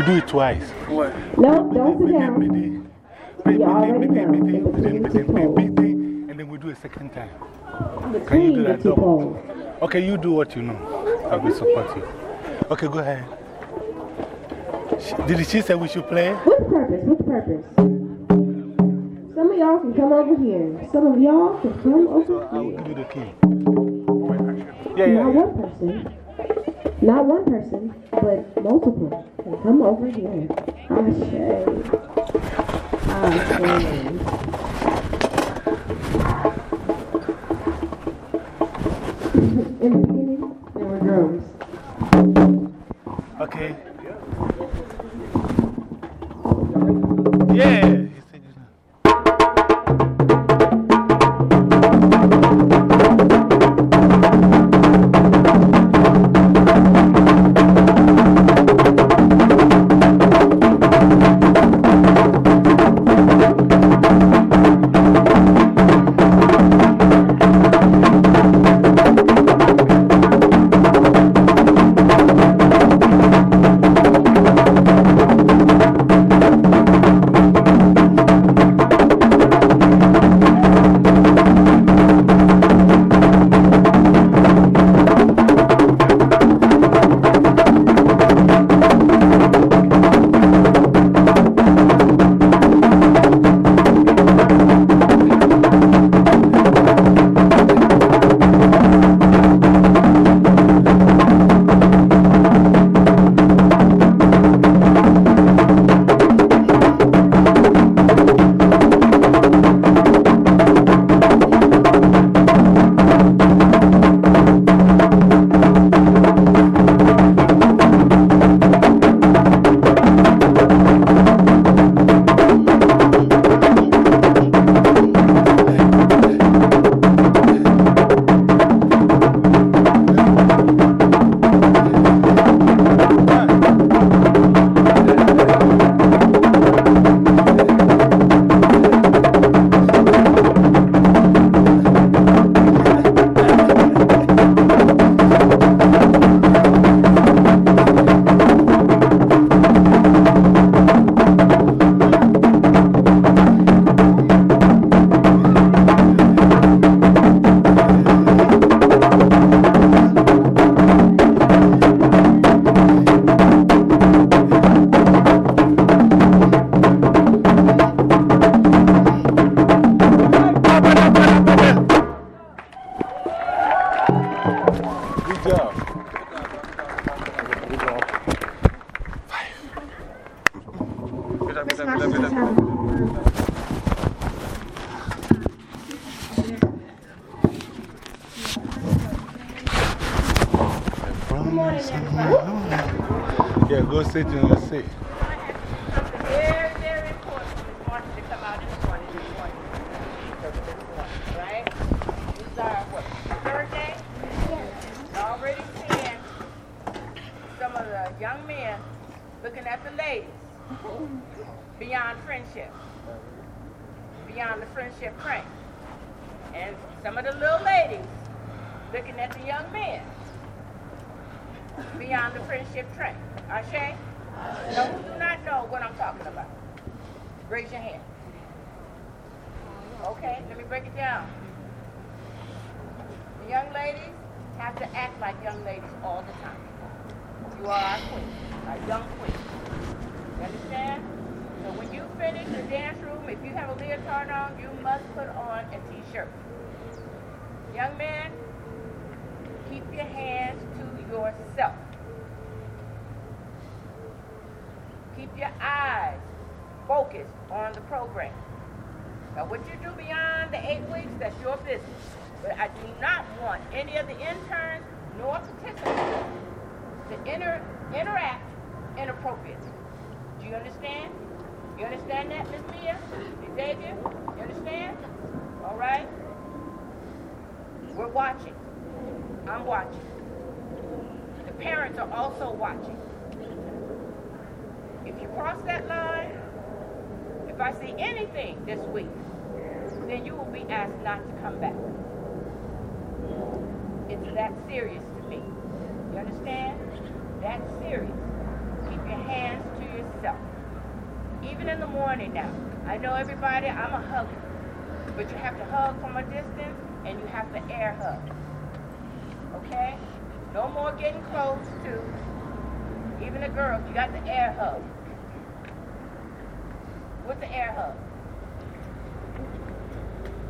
we do it twice. What? No, don't sit down. You already know. And then we do a second time. Can you do that double? Okay, you do what you know. I will support you. Okay, go ahead. Did she say we should play? What purpose? What purpose? Some of y'all can come over here. Some of y'all can come over so here. I will give you the key. Yeah, yeah. Not one person. Not one person, but multiple. And come over here. Ashe. Ah, Ashe. Ah,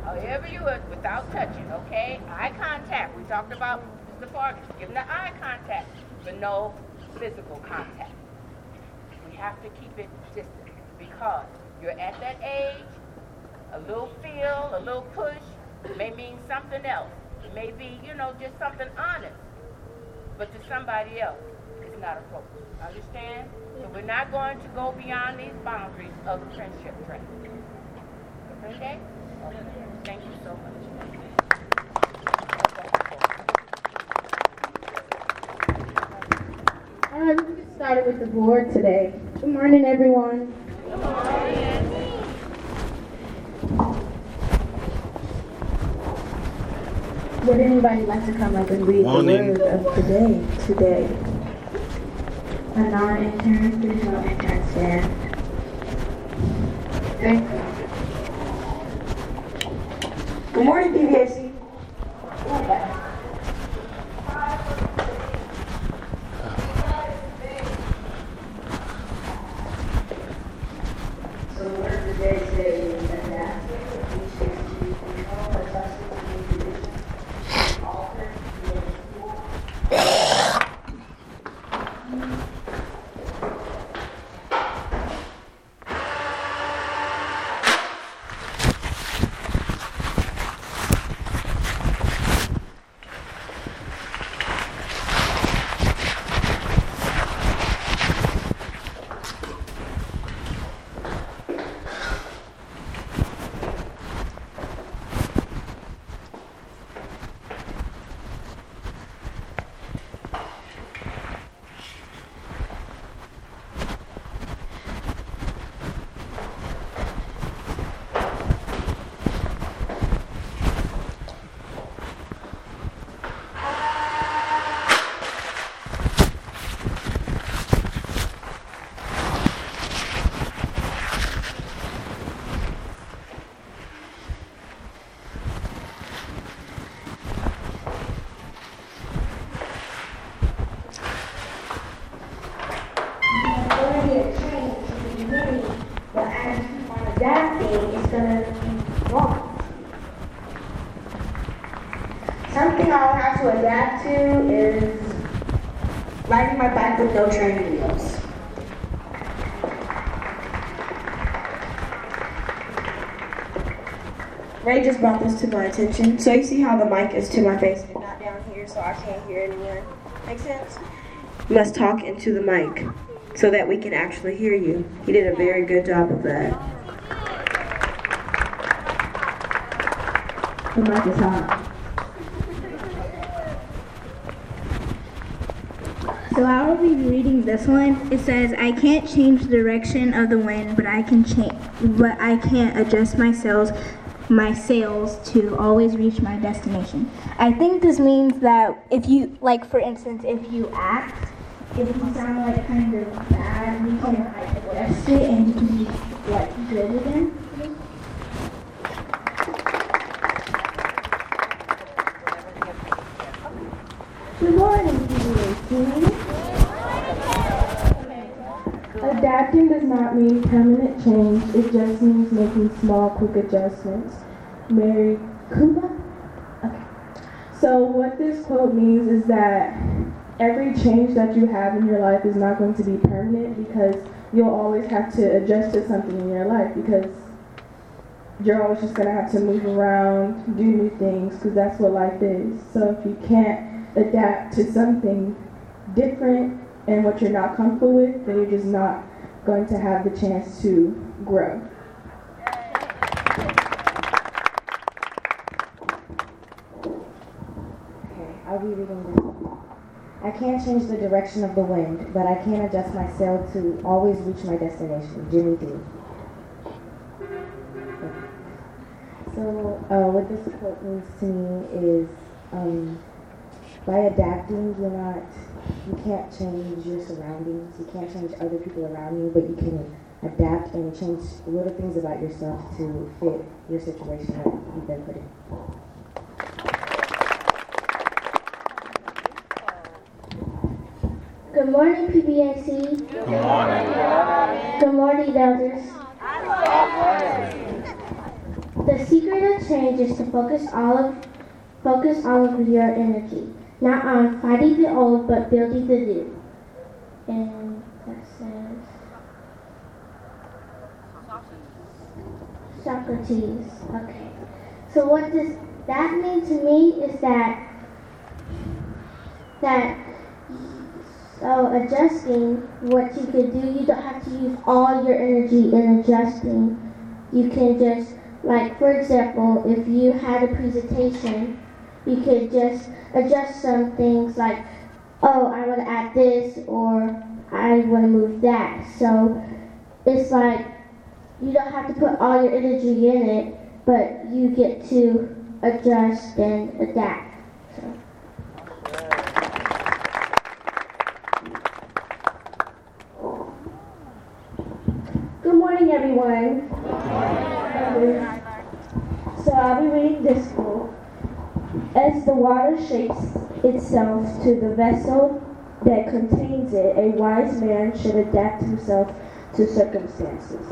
However you would, without touching, okay? Eye contact. We talked about Mr. Fargus. Give them the eye contact, but no physical contact. We have to keep it distant because you're at that age, a little feel, a little push may mean something else. It may be, you know, just something honest. But to somebody else, it's not appropriate. Understand? So we're not going to go beyond these boundaries of friendship train. Okay? okay. Thank you so much. All right, we'll get started with the board today. Good morning, everyone. Good morning. Would anybody like to come up and read Morning. the word of the day today? A non-intern, please no intern stand. Thank you. Good morning, PVAC. no training wheels. Ray just brought this to my attention. So you see how the mic is to my face and not down here so I can't hear anyone. Make sense? You must talk into the mic so that we can actually hear you. He did a very good job of that. The mic is hot. This one. It says, "I can't change the direction of the wind, but I can change, but I can't adjust my sails, my sails to always reach my destination." I think this means that if you, like for instance, if you act, if you sound like kind of bad, you can like adjust it and you can be like good again. Good morning, PBA Adapting does not mean permanent change, it just means making small, quick adjustments. Mary Kuba? Okay. So, what this quote means is that every change that you have in your life is not going to be permanent because you'll always have to adjust to something in your life because you're always just going to have to move around, do new things because that's what life is. So, if you can't adapt to something different and what you're not comfortable with, then you're just not going to have the chance to grow. Okay, I'll be reading this. I can't change the direction of the wind, but I can adjust my sail to always reach my destination. Jimmy Dean. So, uh, what this quote means to me is um, by adapting, you're not, you can't change your surroundings, you can't change other people around you, but you can adapt and change little things about yourself to fit your situation that you've been put in. Good morning, PBIC. Good morning. Good morning, elders. The secret of change is to focus all of focus all of your energy not on fighting the old, but building the new. And that says Socrates. Okay. So what does that mean to me is that that so adjusting what you could do, you don't have to use all your energy in adjusting. You can just like for example, if you had a presentation you could just adjust some things like, oh, I want to add this or I want to move that. So it's like you don't have to put all your energy in it, but you get to adjust and adapt. So. Good morning, everyone. Good morning. So I'll be reading this book. As the water shapes itself to the vessel that contains it, a wise man should adapt himself to circumstances.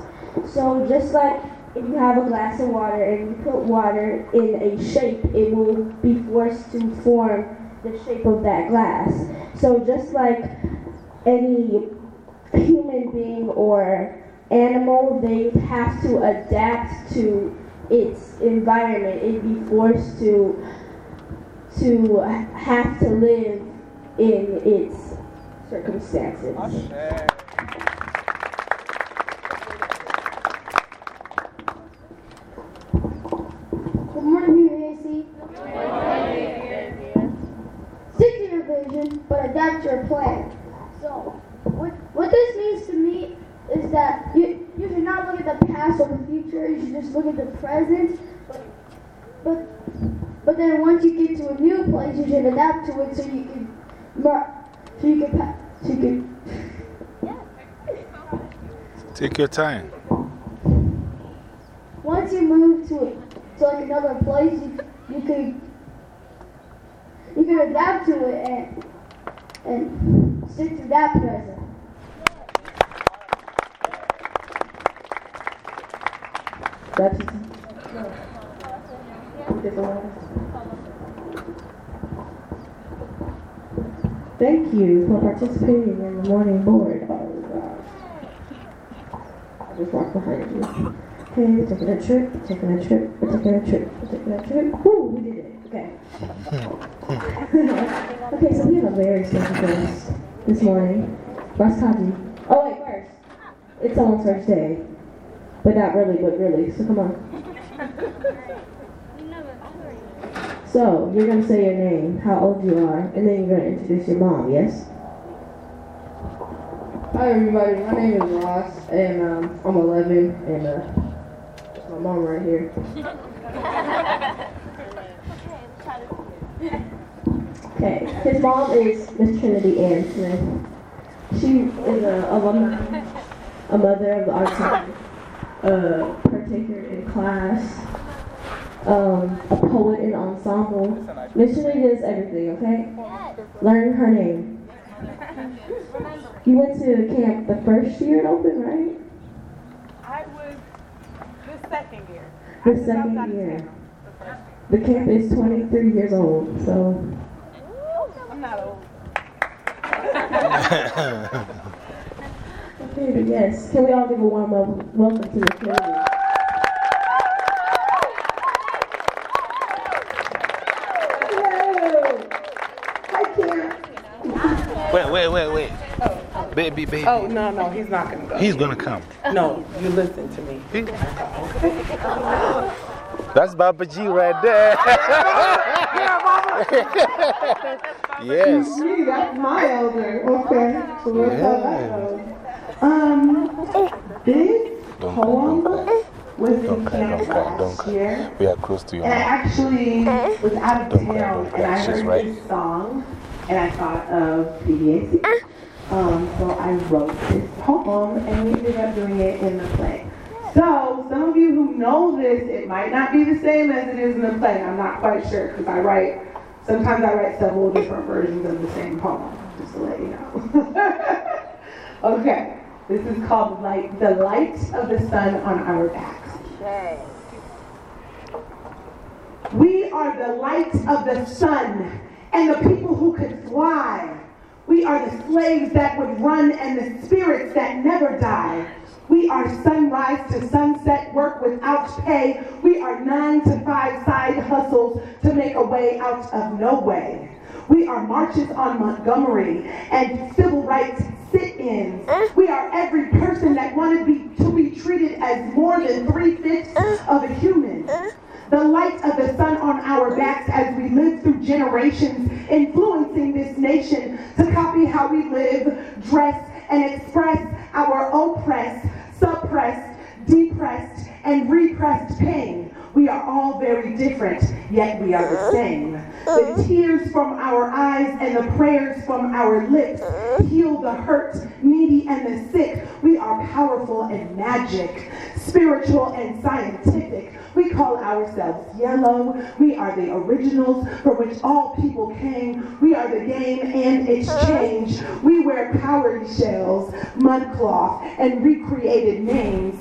So just like if you have a glass of water and you put water in a shape, it will be forced to form the shape of that glass. So just like any human being or animal, they have to adapt to its environment. It'd be forced to to have to live in its circumstances. Good morning, UAC. Stick to your vision, but adapt your plan. So, what, what this means to me is that you, you should not look at the past or the future, you should just look at the present. But, but but then once you get to a new place, you should adapt to so you can, so you can, so you can. Take your time. Once you move to, to like another place, you, you can you can adapt to it and and stick to that present. That's Thank you for participating in the morning board. Oh, gosh. I just walked behind you. Okay, we're taking a trip, we're taking a trip, we're taking a trip, we're taking a trip. Woo, we did it. Okay. okay, so we have a very special guest this morning. Ross Taji. Oh, wait, first. It's someone's first day. But not really, but really. So come on. So, you're going to say your name, how old you are, and then you're going to introduce your mom, yes? Hi everybody, my name is Ross, and um, I'm 11, and uh, that's my mom right here. Okay, his mom is Miss Trinity Ann Smith. She is a alumni, a mother of the arts, a partaker in class, um, a poet in ensemble. Miss Trinity does everything, okay? Learn her name. You went to the camp the first year it opened, right? I was the second year. The second year. The camp is 23 years old, so. I'm not old. Okay, but yes. Can we all give a warm wel- welcome to the community? Hello. Hi, camp. Wait, wait, wait, wait. Baby, baby. Oh, no, no, he's not going to go. He's gonna come. No, you listen to me. That's Baba G right there. yes. Me, that's my elder. Okay. So we'll tell that goes. Um, this poem was in camp last year. We are close to your And I mom. actually was out of town and I She's heard right. this song and I thought of PBAC. Um, so I wrote this poem and we ended up doing it in the play. So some of you who know this, it might not be the same as it is in the play. I'm not quite sure because I write, sometimes I write several different versions of the same poem, just to let you know. okay, this is called Light, The Light of the Sun on Our Backs. We are the light of the sun and the people who could fly. We are the slaves that would run and the spirits that never die. We are sunrise to sunset work without pay. We are nine to five side hustles to make a way out of no way. We are marches on Montgomery and civil rights sit-ins. We are every person that wanted to be treated as more than three-fifths of a human. The light of the sun on our backs as we live through generations, influencing this nation to copy how we live, dress, and express our oppressed, suppressed, depressed, and repressed pain. We are all very different, yet we are the same. The tears from our eyes and the prayers from our lips heal the hurt, needy, and the sick. We are powerful and magic, spiritual and scientific. We call ourselves yellow. We are the originals for which all people came. We are the game and its change. We wear cowrie shells, mud cloth, and recreated names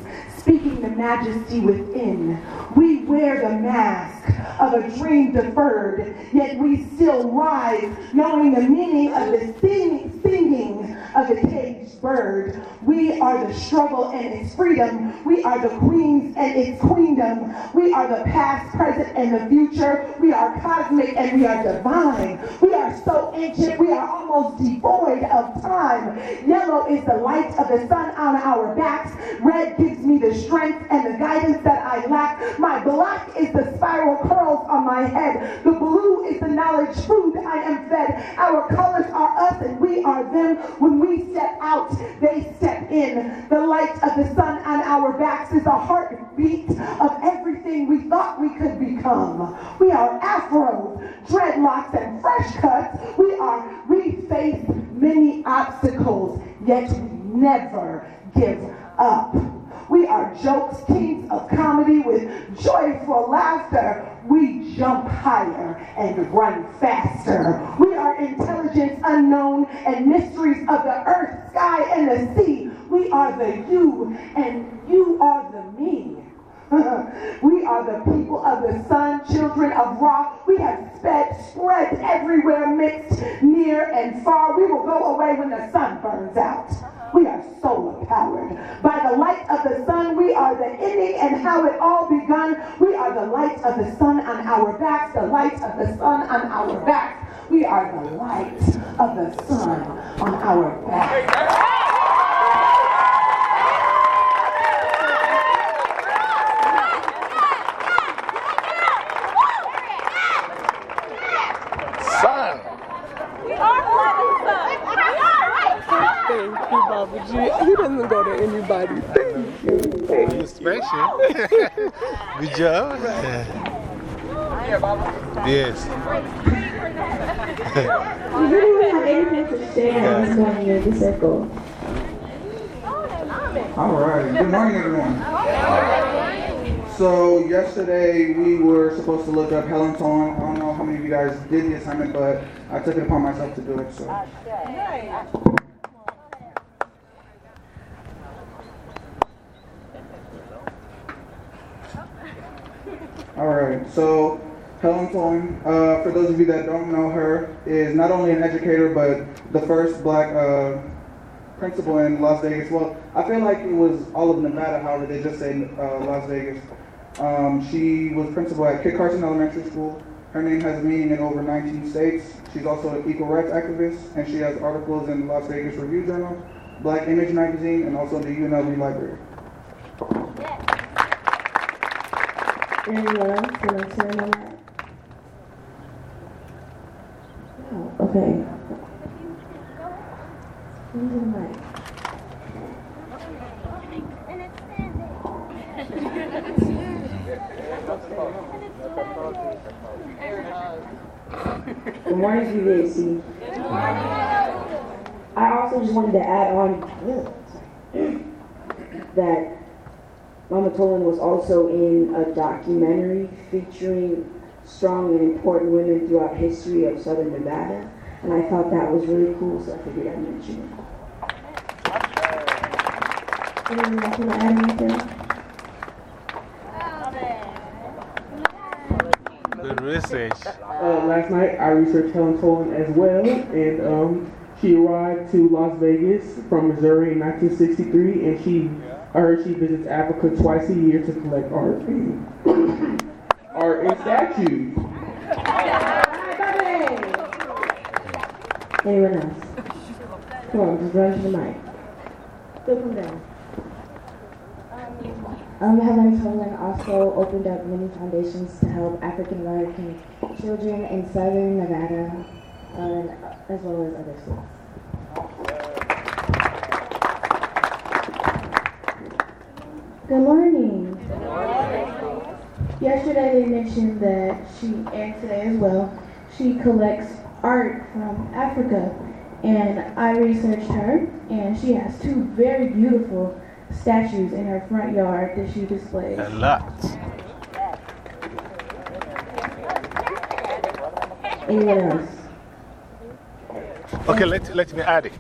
speaking the majesty within. We wear the mask of a dream deferred, yet we still rise, knowing the meaning of the singing, singing of a caged bird. We are the struggle and its freedom. We are the queens and its queendom. We are the past, present, and the future. We are cosmic and we are divine. We are so ancient, we are almost devoid of time. Yellow is the light of the sun on our backs. Red gives me the strength and the guidance that I lack. My black is the spiral curls on my head. The blue is the knowledge food I am fed. Our colors are us and we are them. When we step out, they step in. The light of the sun on our backs is a heartbeat of everything we thought we could become. We are afros, dreadlocks, and fresh cuts. We are, we face many obstacles, yet we never give up. We are jokes, kings of comedy with joyful laughter. We jump higher and run faster. We are intelligence unknown and mysteries of the earth, sky, and the sea. We are the you, and you are the me. we are the people of the sun, children of Ra. We have sped, spread everywhere, mixed near and far. We will go away when the sun burns out. We are solar powered. By the light of the sun, we are the ending and how it all begun. We are the light of the sun on our backs, the light of the sun on our backs. We are the light of the sun on our backs. Son! Thank you, Baba G. He doesn't go to anybody. Thank you. You special. Good job. Yes. You didn't even have anything to share this morning in the circle. All right. Good morning, everyone. So yesterday we were supposed to look up Helen Toland. I don't know how many of you guys did the assignment, but I took it upon myself to do it. So. All right. So Helen Toland, uh, for those of you that don't know her, is not only an educator but the first black uh, principal in Las Vegas. Well, I feel like it was all of Nevada, however, they just say uh, Las Vegas. Um, she was principal at Kit Carson Elementary School. Her name has meaning in over 19 states. She's also an equal rights activist, and she has articles in the Las Vegas Review Journal, Black Image Magazine, and also the UNLV Library. Anyone on that? Okay. Who's in the mic? Good morning, GVAC. I also just wanted to add on that Mama Toland was also in a documentary featuring strong and important women throughout history of Southern Nevada, and I thought that was really cool, so I figured I'd mention it. Anyone else want to add anything? Good research. Uh, last night I researched Helen Toland as well, and um, she arrived to Las Vegas from Missouri in 1963, and she, I heard she visits Africa twice a year to collect art, art and statues. Anyone else? Come on, just run to the mic. Go come down. Um, Helen Toland also opened up many foundations to help African American children in southern Nevada, uh, as well as other states. Good morning. Yesterday they mentioned that she, and today as well, she collects art from Africa. And I researched her, and she has two very beautiful statues in her front yard that she displays. A lot. Anyone else? Okay, let, let me add it.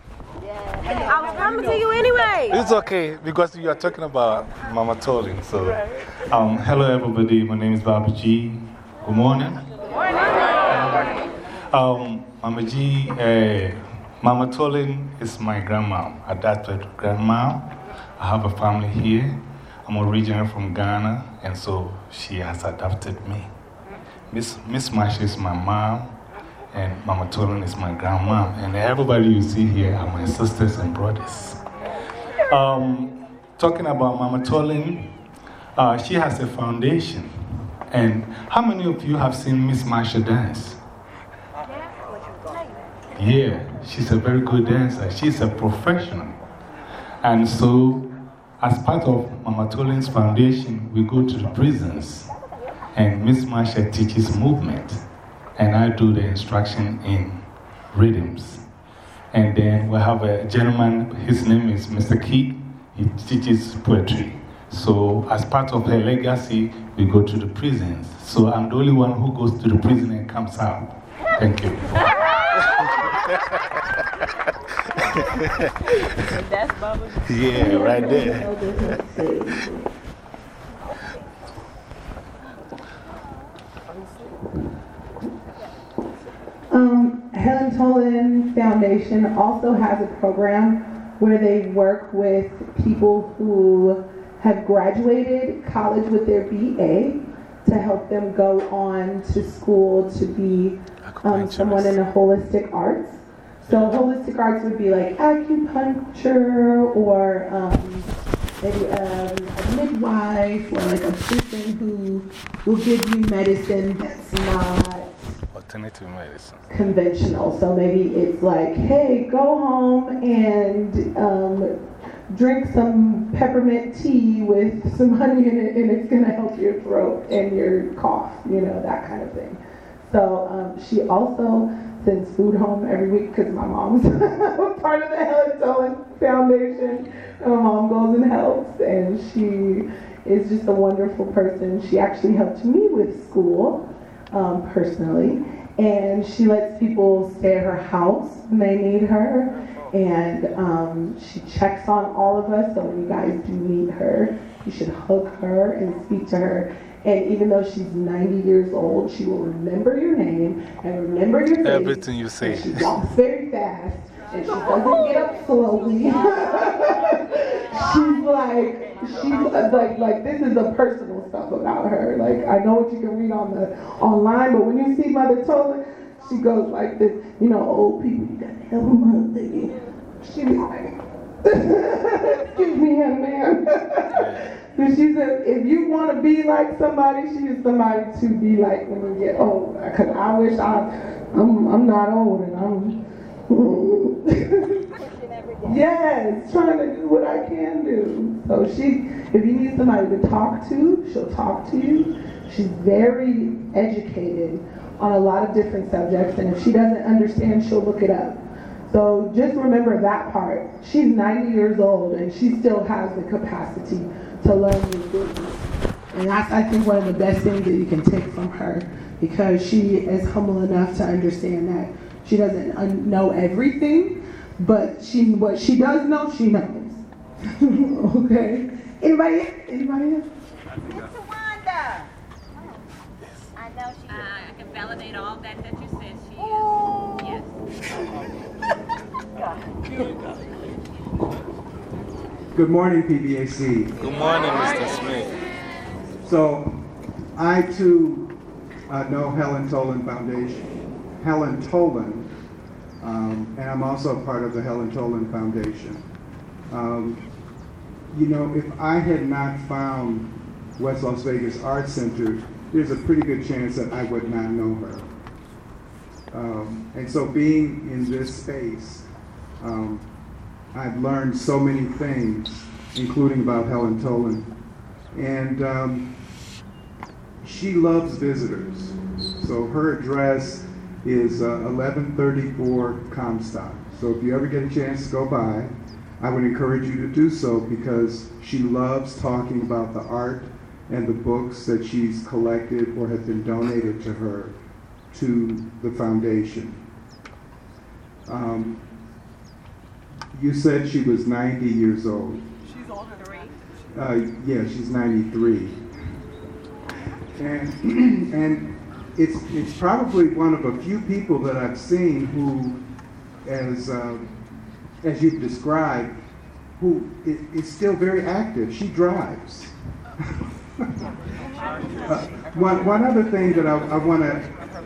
I was coming to you anyway. It's okay because you are talking about Mama Toland. So, um, hello everybody. My name is Baba G. Good morning. Good morning. Um, Mama G, uh, Mama Toland is my grandma, adopted grandma. I have a family here. I'm originally from Ghana, and so she has adopted me. Miss, Miss Marsh is my mom, and Mama Toland is my grandma. And everybody you see here are my sisters and brothers. Um, talking about Mama Toland, uh, she has a foundation. And how many of you have seen Miss Marsha dance? Yeah, she's a very good dancer. She's a professional. And so, as part of Mama Toland's foundation, we go to the prisons. And Miss Marsha teaches movement. And I do the instruction in rhythms. And then we have a gentleman, his name is Mr. Keith. He teaches poetry. So, as part of her legacy, we go to the prisons. So, I'm the only one who goes to the prison and comes out. Thank you. That's Baba Yeah, right there. Um, Helen Toland Foundation also has a program where they work with people who have graduated college with their BA to help them go on to school to be um, someone in the holistic arts. So holistic arts would be like acupuncture or um, maybe um, a midwife or like a person who will give you medicine that's not alternative medicine. conventional. So maybe it's like, hey, go home and um, drink some peppermint tea with some honey in it, and it's gonna help your throat and your cough, you know, that kind of thing. So um, she also sends food home every week because my mom's part of the Helen Toland Foundation. And my mom goes and helps, and she is just a wonderful person. She actually helped me with school um, personally, and she lets people stay at her house when they need her. And um, she checks on all of us. So when you guys do meet her, you should hug her and speak to her. And even though she's 90 years old, she will remember your name and remember your face. Everything you say. She walks very fast and she doesn't get up slowly. she's like, she's like, like this is the personal stuff about her. Like I know what you can read on the online, but when you see Mother Tola, she goes like this. You know, old people, you gotta help up. They- She be like, excuse me, young man. And she said, if you want to be like somebody, she is somebody to be like when you get old. Because I wish I, I'm, I'm not old and I'm, yes, trying to do what I can do. So she, if you need somebody to talk to, she'll talk to you. She's very educated on a lot of different subjects, and if she doesn't understand, she'll look it up. So just remember that part. She's 90 years old, and she still has the capacity to learn new things. And that's, I think, one of the best things that you can take from her because she is humble enough to understand that she doesn't know everything, but she what she does know, she knows. okay. Anybody? Anybody else? Wanda. I know she I can validate all that that you said. She is. Yes. Good morning, PBAC. Good morning, Mr. Smith. So, I too uh, know Helen Toland Foundation, Helen Toland, um, and I'm also part of the Helen Toland Foundation. Um, you know, if I had not found West Las Vegas Art Center, there's a pretty good chance that I would not know her. Um, and so, being in this space, um, I've learned so many things, including about Helen Toland. And um, she loves visitors. So her address is uh, 1134 Comstock. So if you ever get a chance to go by, I would encourage you to do so because she loves talking about the art and the books that she's collected or have been donated to her to the foundation. Um, you said she was 90 years old. She's older three. Uh, yeah, she's 93. And, and it's, it's probably one of a few people that I've seen who, as, uh, as you've described, who is, is still very active. She drives. Uh, one, one other thing that I, I want to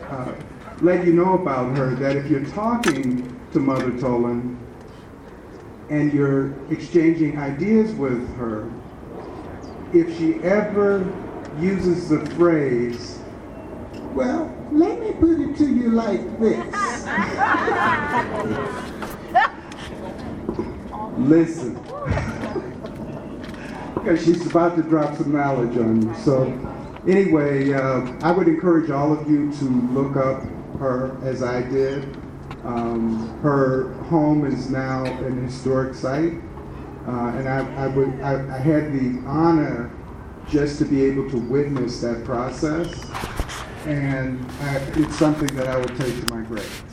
uh, let you know about her, that if you're talking to Mother Toland and you're exchanging ideas with her, if she ever uses the phrase, well, let me put it to you like this. Listen. Because she's about to drop some knowledge on you. So, anyway, uh, I would encourage all of you to look up her as I did. Um, her home is now an historic site. Uh, and I, I, would, I, I had the honor just to be able to witness that process. And I, it's something that I will take to my grave.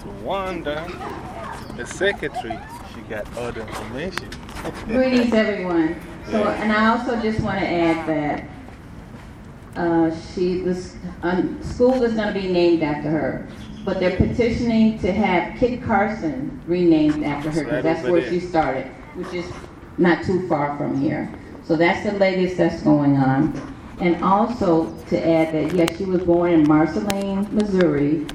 To Wanda, the secretary, she got all the information. Greetings, everyone. So, and I also just want to add that uh, she was, um, school is going to be named after her. But they're petitioning to have Kit Carson renamed after her, because that's where she started, which is not too far from here. So that's the latest that's going on. And also to add that, yes, she was born in Marceline, Missouri.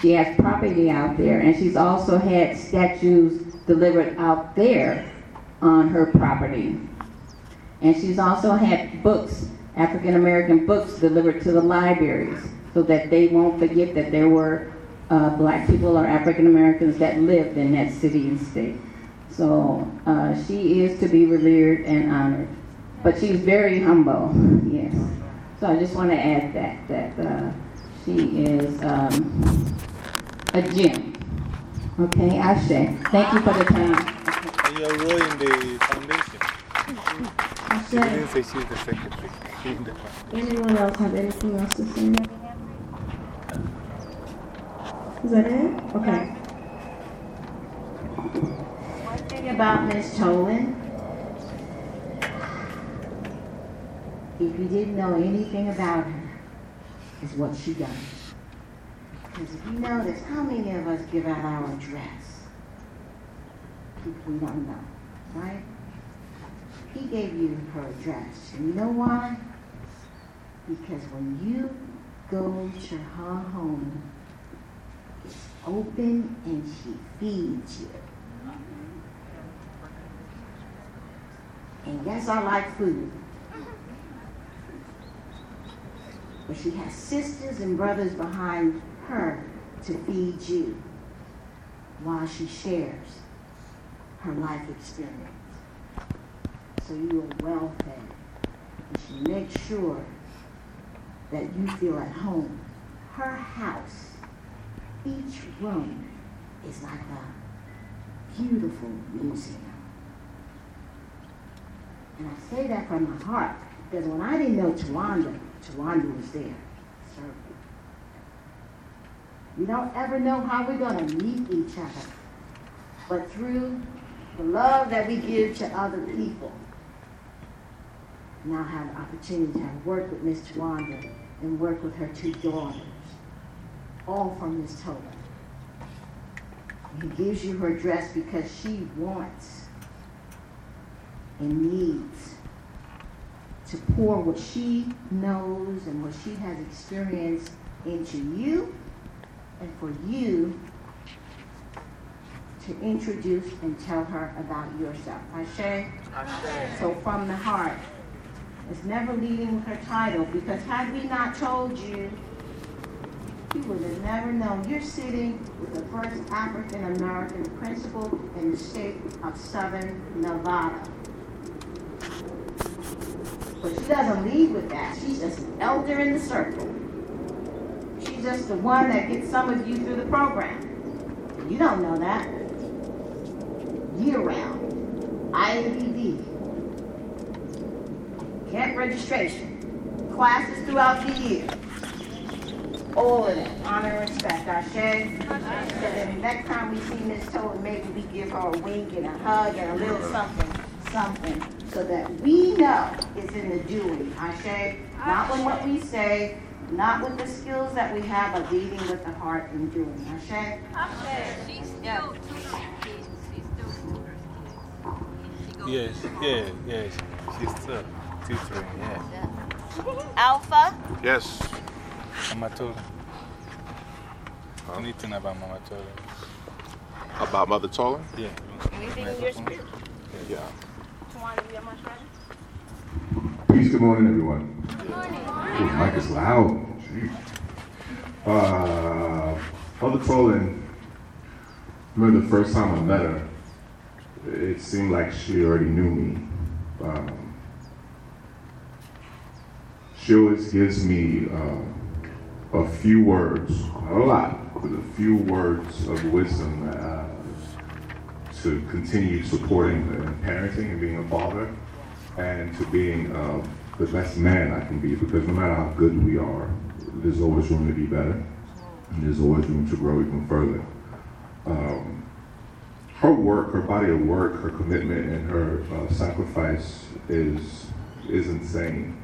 She has property out there, and she's also had statues delivered out there on her property. And she's also had books, African American books, delivered to the libraries so that they won't forget that there were uh, black people or African Americans that lived in that city and state. So uh, she is to be revered and honored. But she's very humble, yes. So I just want to add that, that uh, she is um, a gem. Okay, Ashe. Thank you for the time. And your role in the foundation? Ashe. She didn't say she's the secretary. in the foundation. Anyone else have anything else to say? Is that it? Okay. One thing about Miss Toland, if you didn't know anything about her, is what she does. Because if you notice, how many of us give out our address? People we don't know, right? He gave you her address. And you know why? Because when you go to her home, open and she feeds you. And yes, I like food. But she has sisters and brothers behind her to feed you while she shares her life experience. So you are well fed. And she makes sure that you feel at home. Her house, each room is like a beautiful museum. And I say that from my heart because when I didn't know Tawanda, Tawanda was there serving. We don't ever know how we're going to meet each other, but through the love that we give to other people. Now I have the opportunity to work with Miss Tawanda and work with her two daughters, all from Miss Tola. He gives you her dress because she wants and needs to pour what she knows and what she has experienced into you and for you to introduce and tell her about yourself. Ashe? Ashe. So from the heart. It's never leading with her title because had we not told you, you would have never known. You're sitting with the first African American principal in the state of Southern Nevada. But she doesn't lead with that. She's just an elder in the circle. She's just the one that gets some of you through the program. You don't know that. Year round. IABD. Camp registration. Classes throughout the year. All of that. Honor and respect. Ashe. So then next time we see Miss Tola, maybe we give her a wink and a hug and a little something, something, so that we know it's in the doing. Ashe. Not with what we say, not with the skills that we have, but leading with the heart and doing. Ashe. She's still tutoring kids. Still. Yes, yeah, yes. She's still tutoring, yeah. Alpha? Yes. Mama Tola. Anything about Mama Tola? About Mother Toland? Yeah. Anything in your spirit? Yeah. Tawana, you much ready? Peace, good morning, everyone. Good morning. Ooh, mic is loud. Jeez. Uh, Mother Toland, remember the first time I met her, it seemed like she already knew me. Um, she always gives me uh, a few words, not a lot, but a few words of wisdom uh, to continue supporting and parenting and being a father and to being uh, the best man I can be because no matter how good we are, there's always room to be better and there's always room to grow even further. Um, her work, her body of work, her commitment, and her uh, sacrifice is is insane.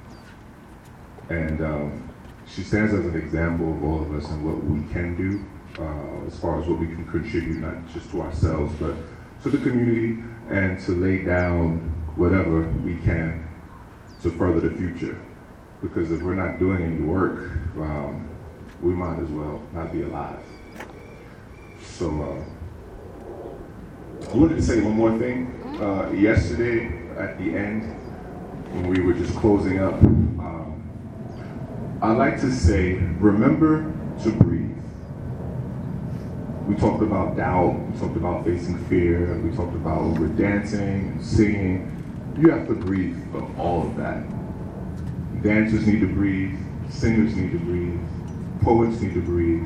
And um, she stands as an example of all of us and what we can do uh, as far as what we can contribute, not just to ourselves, but to the community, and to lay down whatever we can to further the future. Because if we're not doing any work, um, we might as well not be alive. So, uh, I wanted to say one more thing. Uh, yesterday, at the end, when we were just closing up, um, I like to say, remember to breathe. We talked about doubt, we talked about facing fear, we talked about we're dancing singing. You have to breathe for all of that. Dancers need to breathe, singers need to breathe, poets need to breathe.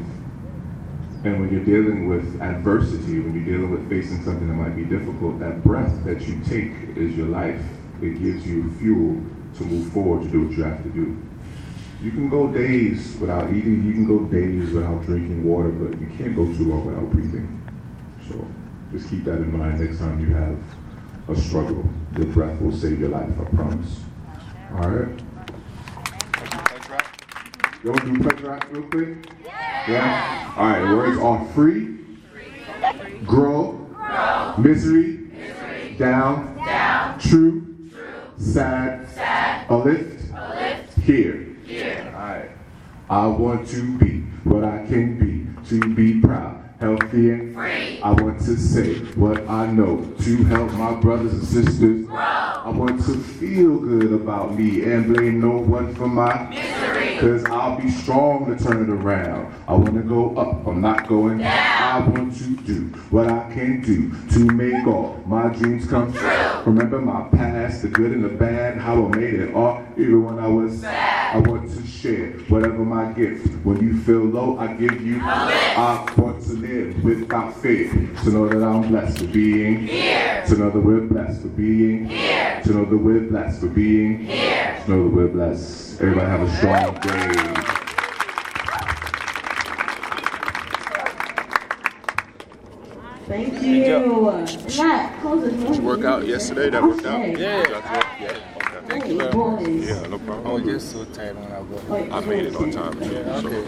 And when you're dealing with adversity, when you're dealing with facing something that might be difficult, that breath that you take is your life. It gives you fuel to move forward to do what you have to do. You can go days without eating, you can go days without drinking water, but you can't go too long without breathing. So just keep that in mind next time you have a struggle. Your breath will save your life, I promise. All right? You want to do pledge rap real quick? Yeah? All right, words are free, grow, misery, down, true, sad, uplift, here. I want to be what I can be, to be proud, healthy, and free. I want to say what I know to help my brothers and sisters. I want to feel good about me and blame no one for my misery. Cause I'll be strong to turn it around. I want to go up, I'm not going down. I want to do what I can do to make all my dreams come true. Remember my past, the good and the bad, how I made it all, even when I was sad. I want to share whatever my gift. When you feel low, I give you. I want to live without fear. To know that I'm blessed for being here. To know that we're blessed for being here. To know that we're blessed for being here. To know that we're blessed. Everybody have a strong day. Thank you. Matt, close it. Did you work out yesterday? That worked out? Yeah. Yeah. Thank you very much. Yeah, no problem. I was just so tired when I got oh, I made it on time. Yeah, okay.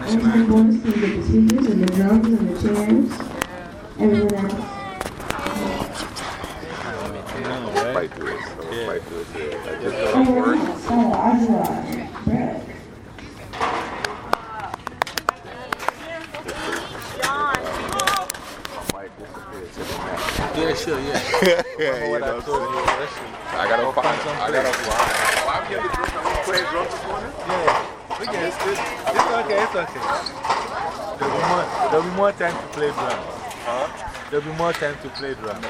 Everyone wants to get the speakers and the drums and the chairs. Everyone else. Fight through it. So Fight through it. Yeah. I just got off work. I Yeah, sure, yeah. yeah, what you I know, told so- I got a find five. I got a place. five. Why am you playing drums this morning? Yeah, we can. It's, it's, it's okay, it's okay. There'll be, more, there'll be more time to play drums. Huh? There'll be more time to play drums.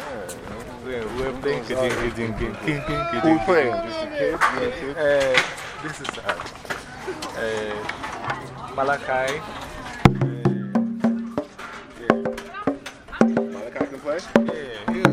We're, we're playing Kidin, Kidin, Kidin, Kidin, Kidin. Who we playing? Just the kids? You and kids? Uh, this is uh, uh, Malachi. Malachi can play? Yeah,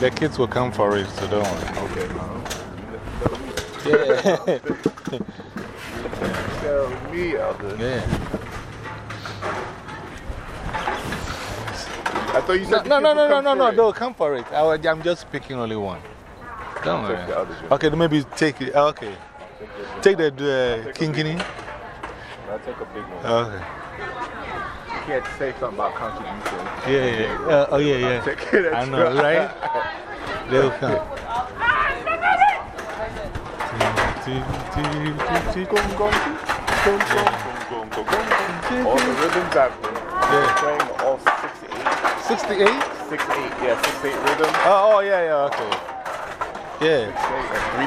the kids will come for it, so don't worry. Okay. Yeah. Tell me out there. Yeah. I thought you said no, no, no, no, no, no, no, they'll come for it. I, I'm just picking only one. Don't worry. the others, yeah. Okay, then maybe take it. Okay. Take the uh, kinkini. I'll take a big one. Okay. You can't say something about contribution. Yeah, yeah. Uh, oh, yeah, yeah. Take it I know, right? They'll come. All the rhythms I've been playing all 68. 68? 68, yeah, 68 rhythms. Oh, oh, yeah, yeah, okay. Yeah.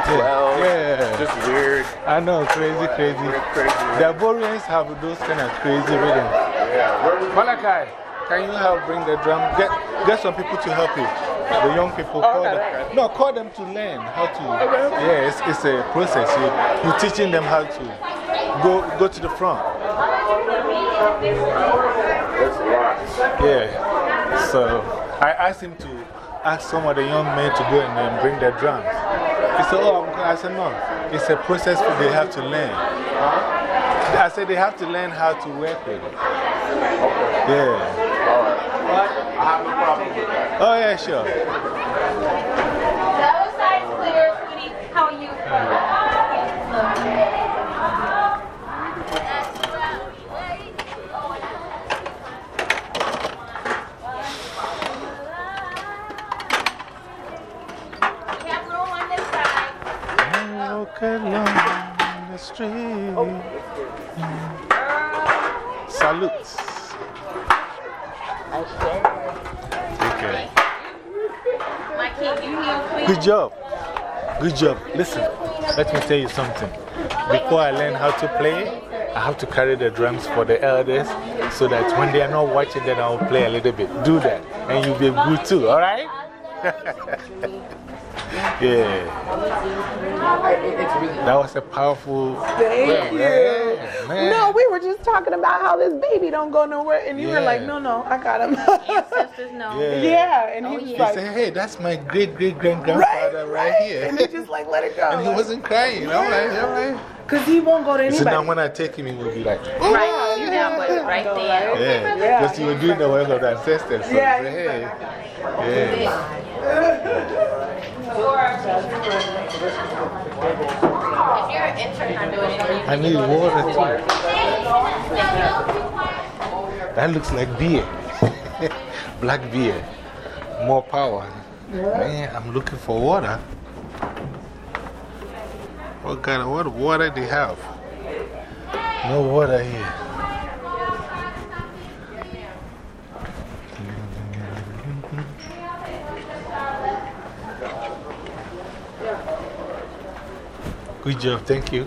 312. Yeah. Just weird. I know, crazy, crazy. crazy. The Ivorians have those kind of crazy rhythms. Yeah. Malachi, can you help bring the drum? Get, get some people to help you. The young people. Oh, call them. No, call them to learn how to. Oh, yeah, it's, it's a process. You, you're teaching them how to go, go to the front. Yeah. So I asked him to ask some of the young men to go and then bring their drums. He said, Oh, I'm, said, No. It's a process they have to learn. I said, They have to learn how to work with it. Yeah. I have no problem with that. Oh, yeah, sure. The other side's clear, sweetie. How are you? We have room on this side. Walk along the street. Oh. Salute. Take care. My king, you heal queen. Good job. Good job. Listen, let me tell you something. Before I learn how to play, I have to carry the drums for the elders so that when they are not watching, then I'll play a little bit. Do that, and you'll be good too, all right? yeah. That was a powerful. Thank you. Yeah, man. No, we were just talking about how this baby don't go nowhere, and you were like, no, no, I got him. Ancestors know. Yeah. Yeah, and he Oh, was. He like, said, hey, that's my great great grand grandfather right, here. and he just like let it go. and he wasn't crying. I'm like, all right. Because he won't go to anybody. So now anybody. when I take him, he will be like, Right, oh, you down, but right there. yeah. Yeah. Because you were doing the work of the ancestors. So Yeah, say, hey. Yeah. If you're an intern. I need water too. That looks like beer. Black beer. More power. Man, I'm looking for water. What kind of what water they have? No water here. Good job, thank you.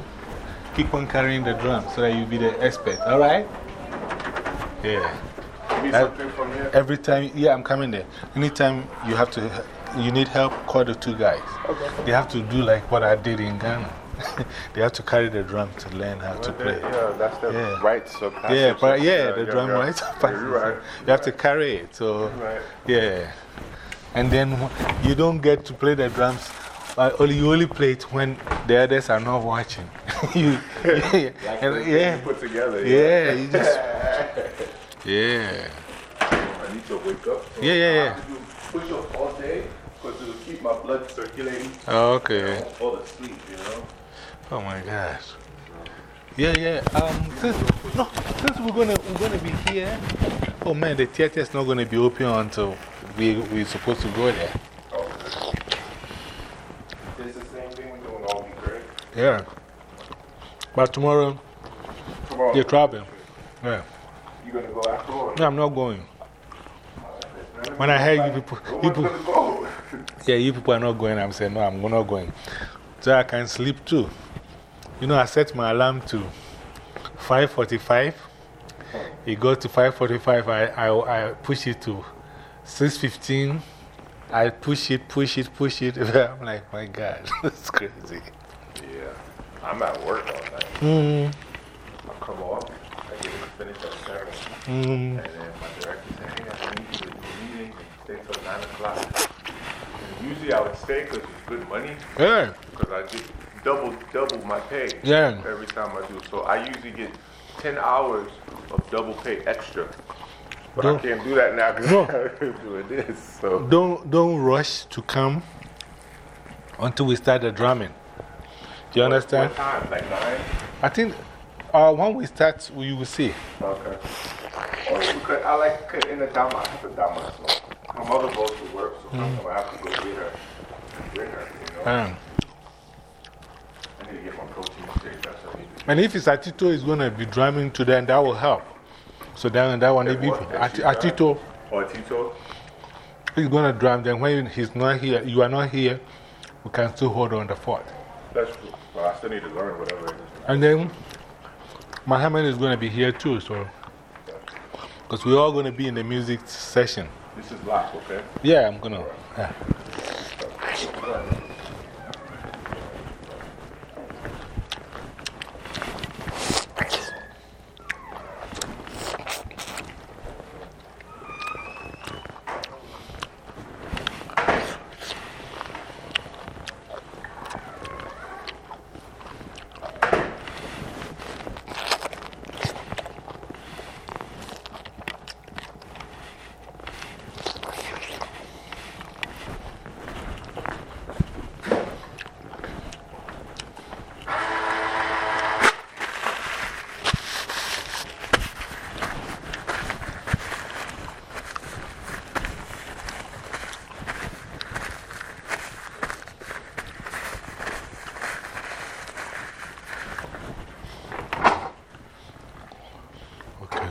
Keep on carrying the drum so that you'll be the expert, all right? Yeah. I- something from here? Every time, yeah, I'm coming there. Anytime you have to, you need help, call the two guys. Okay. They have to do like what I did in Ghana. they have to carry the drum to learn how to play. Yeah, that's the Yeah. of. Yeah, but yeah, the drum yeah. rights of you're right. You have to carry it. So, Right. yeah. And then you don't get to play the drums. Uh, only, you only play it when the others are not watching. you, yeah, and, the thing yeah, you put together. yeah, you just, yeah. I need to wake up. so Yeah, yeah, I yeah. have to do push ups all day because it will keep my blood circulating. Oh, okay. I won't fall asleep, you know? Oh my gosh. Yeah, yeah. Um, since, no, since we're gonna, we're gonna be here. Oh man, the theater is not gonna be open until we, we're supposed to go there. It's the same thing we're doing all week, right? Yeah. But tomorrow, Tomorrow. they're traveling. Yeah. You gonna go after or? No, I'm not going. When I heard you people, No people go. yeah, you people are not going, I'm saying, no, I'm not going. So I can sleep too. You know, I set my alarm to 5.45. It goes to 5.45, I, I, I push it to 6.15. I push it, push it, push it. I'm like, my God, that's crazy. I'm at work all night. Mm. I come off, I get to finish at 7. Mm. And then my director said, hey, I need you to do a meeting and stay till 9 o'clock. And usually I would stay because it's good money. Yeah. Because I get double, double my pay Yeah. every time I do. So I usually get 10 hours of double pay extra. But I Don't- can't do that now because No. I'm doing this. So. Don't, don't rush to come until we start the drumming. Do you understand? What time? Like 9? I think uh, when we start, we will see. Okay. Or because I like to cut in the dama. I have dama. So my mother goes to work, so Mm. I have to go get her and bring her. You know? Um, I need to get my protein shake. That's what I need and if it's Atito is going to be drumming to them, that will help. So then that one, maybe Ati- Atito Or Tito? is going to drum. Then when he's not here, you are not here, we can still hold on the fort. That's true. But I still need to learn whatever it is. And then Muhammad is going to be here too, so. Because we're all going to be in the music session. This is locked, okay? Yeah, I'm going to. Yeah. Okay.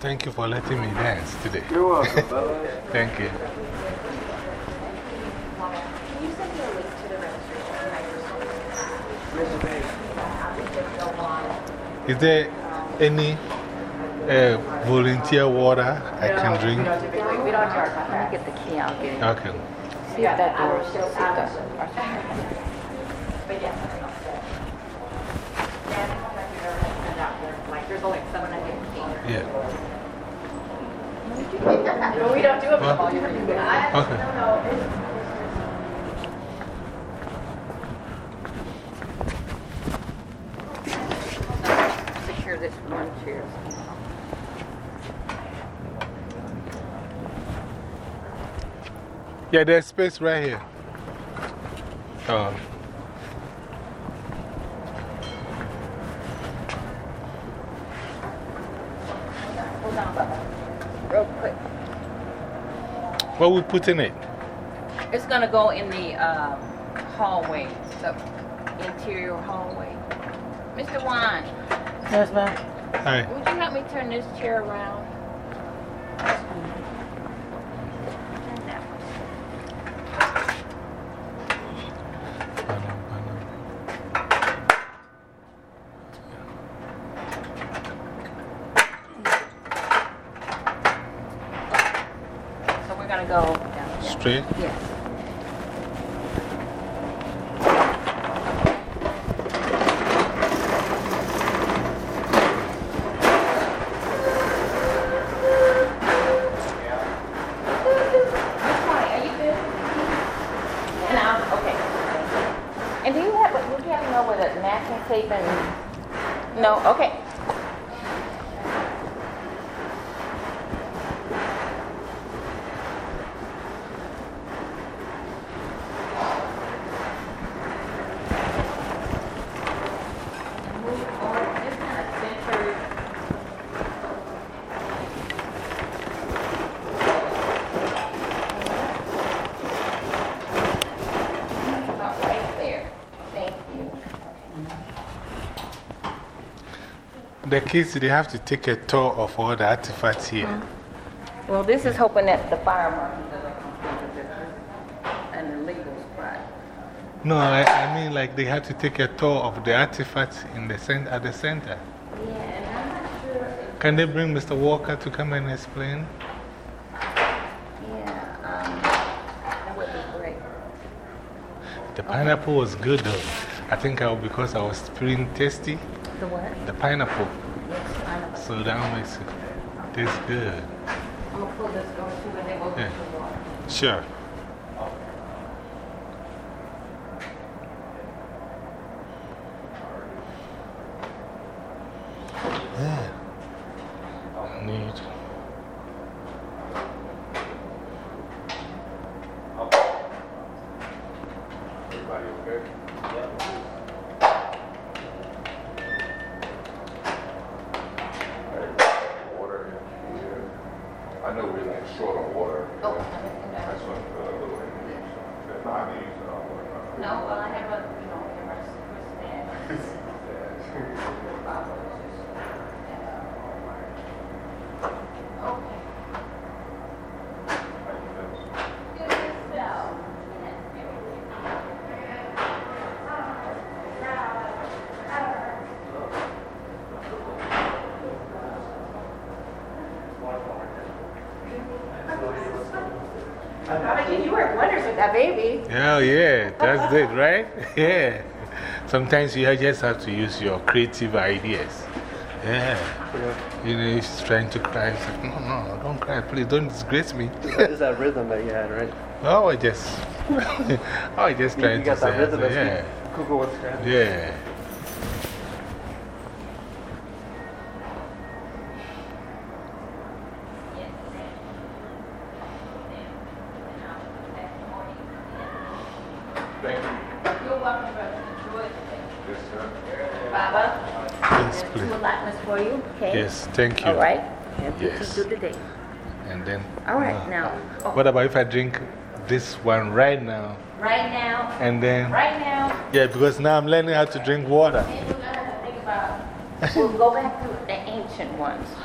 Thank you for letting me dance today. You're welcome, brother. Thank you. Is there any uh, volunteer water I can drink? We don't do our, let me get the key, I'll get it. Okay. See if that door, see if that. Like, there's only seven I get. Yeah. No, we don't do it What? I- Okay. no, no, Secure this one chair. Yeah, there's space right here. Oh. Hold on, Bubba. Real quick. What we put in it? It's gonna go in the um, hallway, the interior hallway. Mr. Wine. Yes, ma'am. Hi. Would you help me turn this chair around? So we're gonna go down here. Straight? Yes. And I'll, okay. And do you have, would you have to know where the masking tape and, no, okay. About right there. Thank you. The kids, they have to take a tour of all the artifacts here. Well, this is hoping that the fire marshal doesn't come through and the legal spot. No, I, I mean, like they have to take a tour of the artifacts in the cent at the center. Yeah, and I'm not sure Can they bring Mr. Walker to come and explain? yeah, um, that would be great. The pineapple was good though. I think I, because I was feeling tasty. The what? The pineapple. So that makes it taste good. I'm gonna pull this door too and then we'll Yeah. get the water. Sure. Yeah. Neat. Everybody okay? Water in here. I know we're like short on water. Oh, That's what, with that baby. Yeah, yeah, it, right? Yeah. Sometimes you just have to use your creative ideas. Yeah. You know, he's trying to cry. He's like, no, no, don't cry, please, don't disgrace me. It's that rhythm that you had, right? Oh, I just, oh, I just You- trying you to got say, that rhythm I said, that's yeah. Cuckoo with scratch. Yeah. Thank you. You're welcome, brother. Enjoy it today. Yes, sir. Baba? Yes, Two please. allotments for you, okay? Yes, thank you. All right. Have to Yes. do the day. And then. All right, uh, now. oh, What about if I drink this one right now? Right now. And then. Right now. Yeah, because now I'm learning how to drink water. We're going to have to think about, we'll go back to the ancient ones.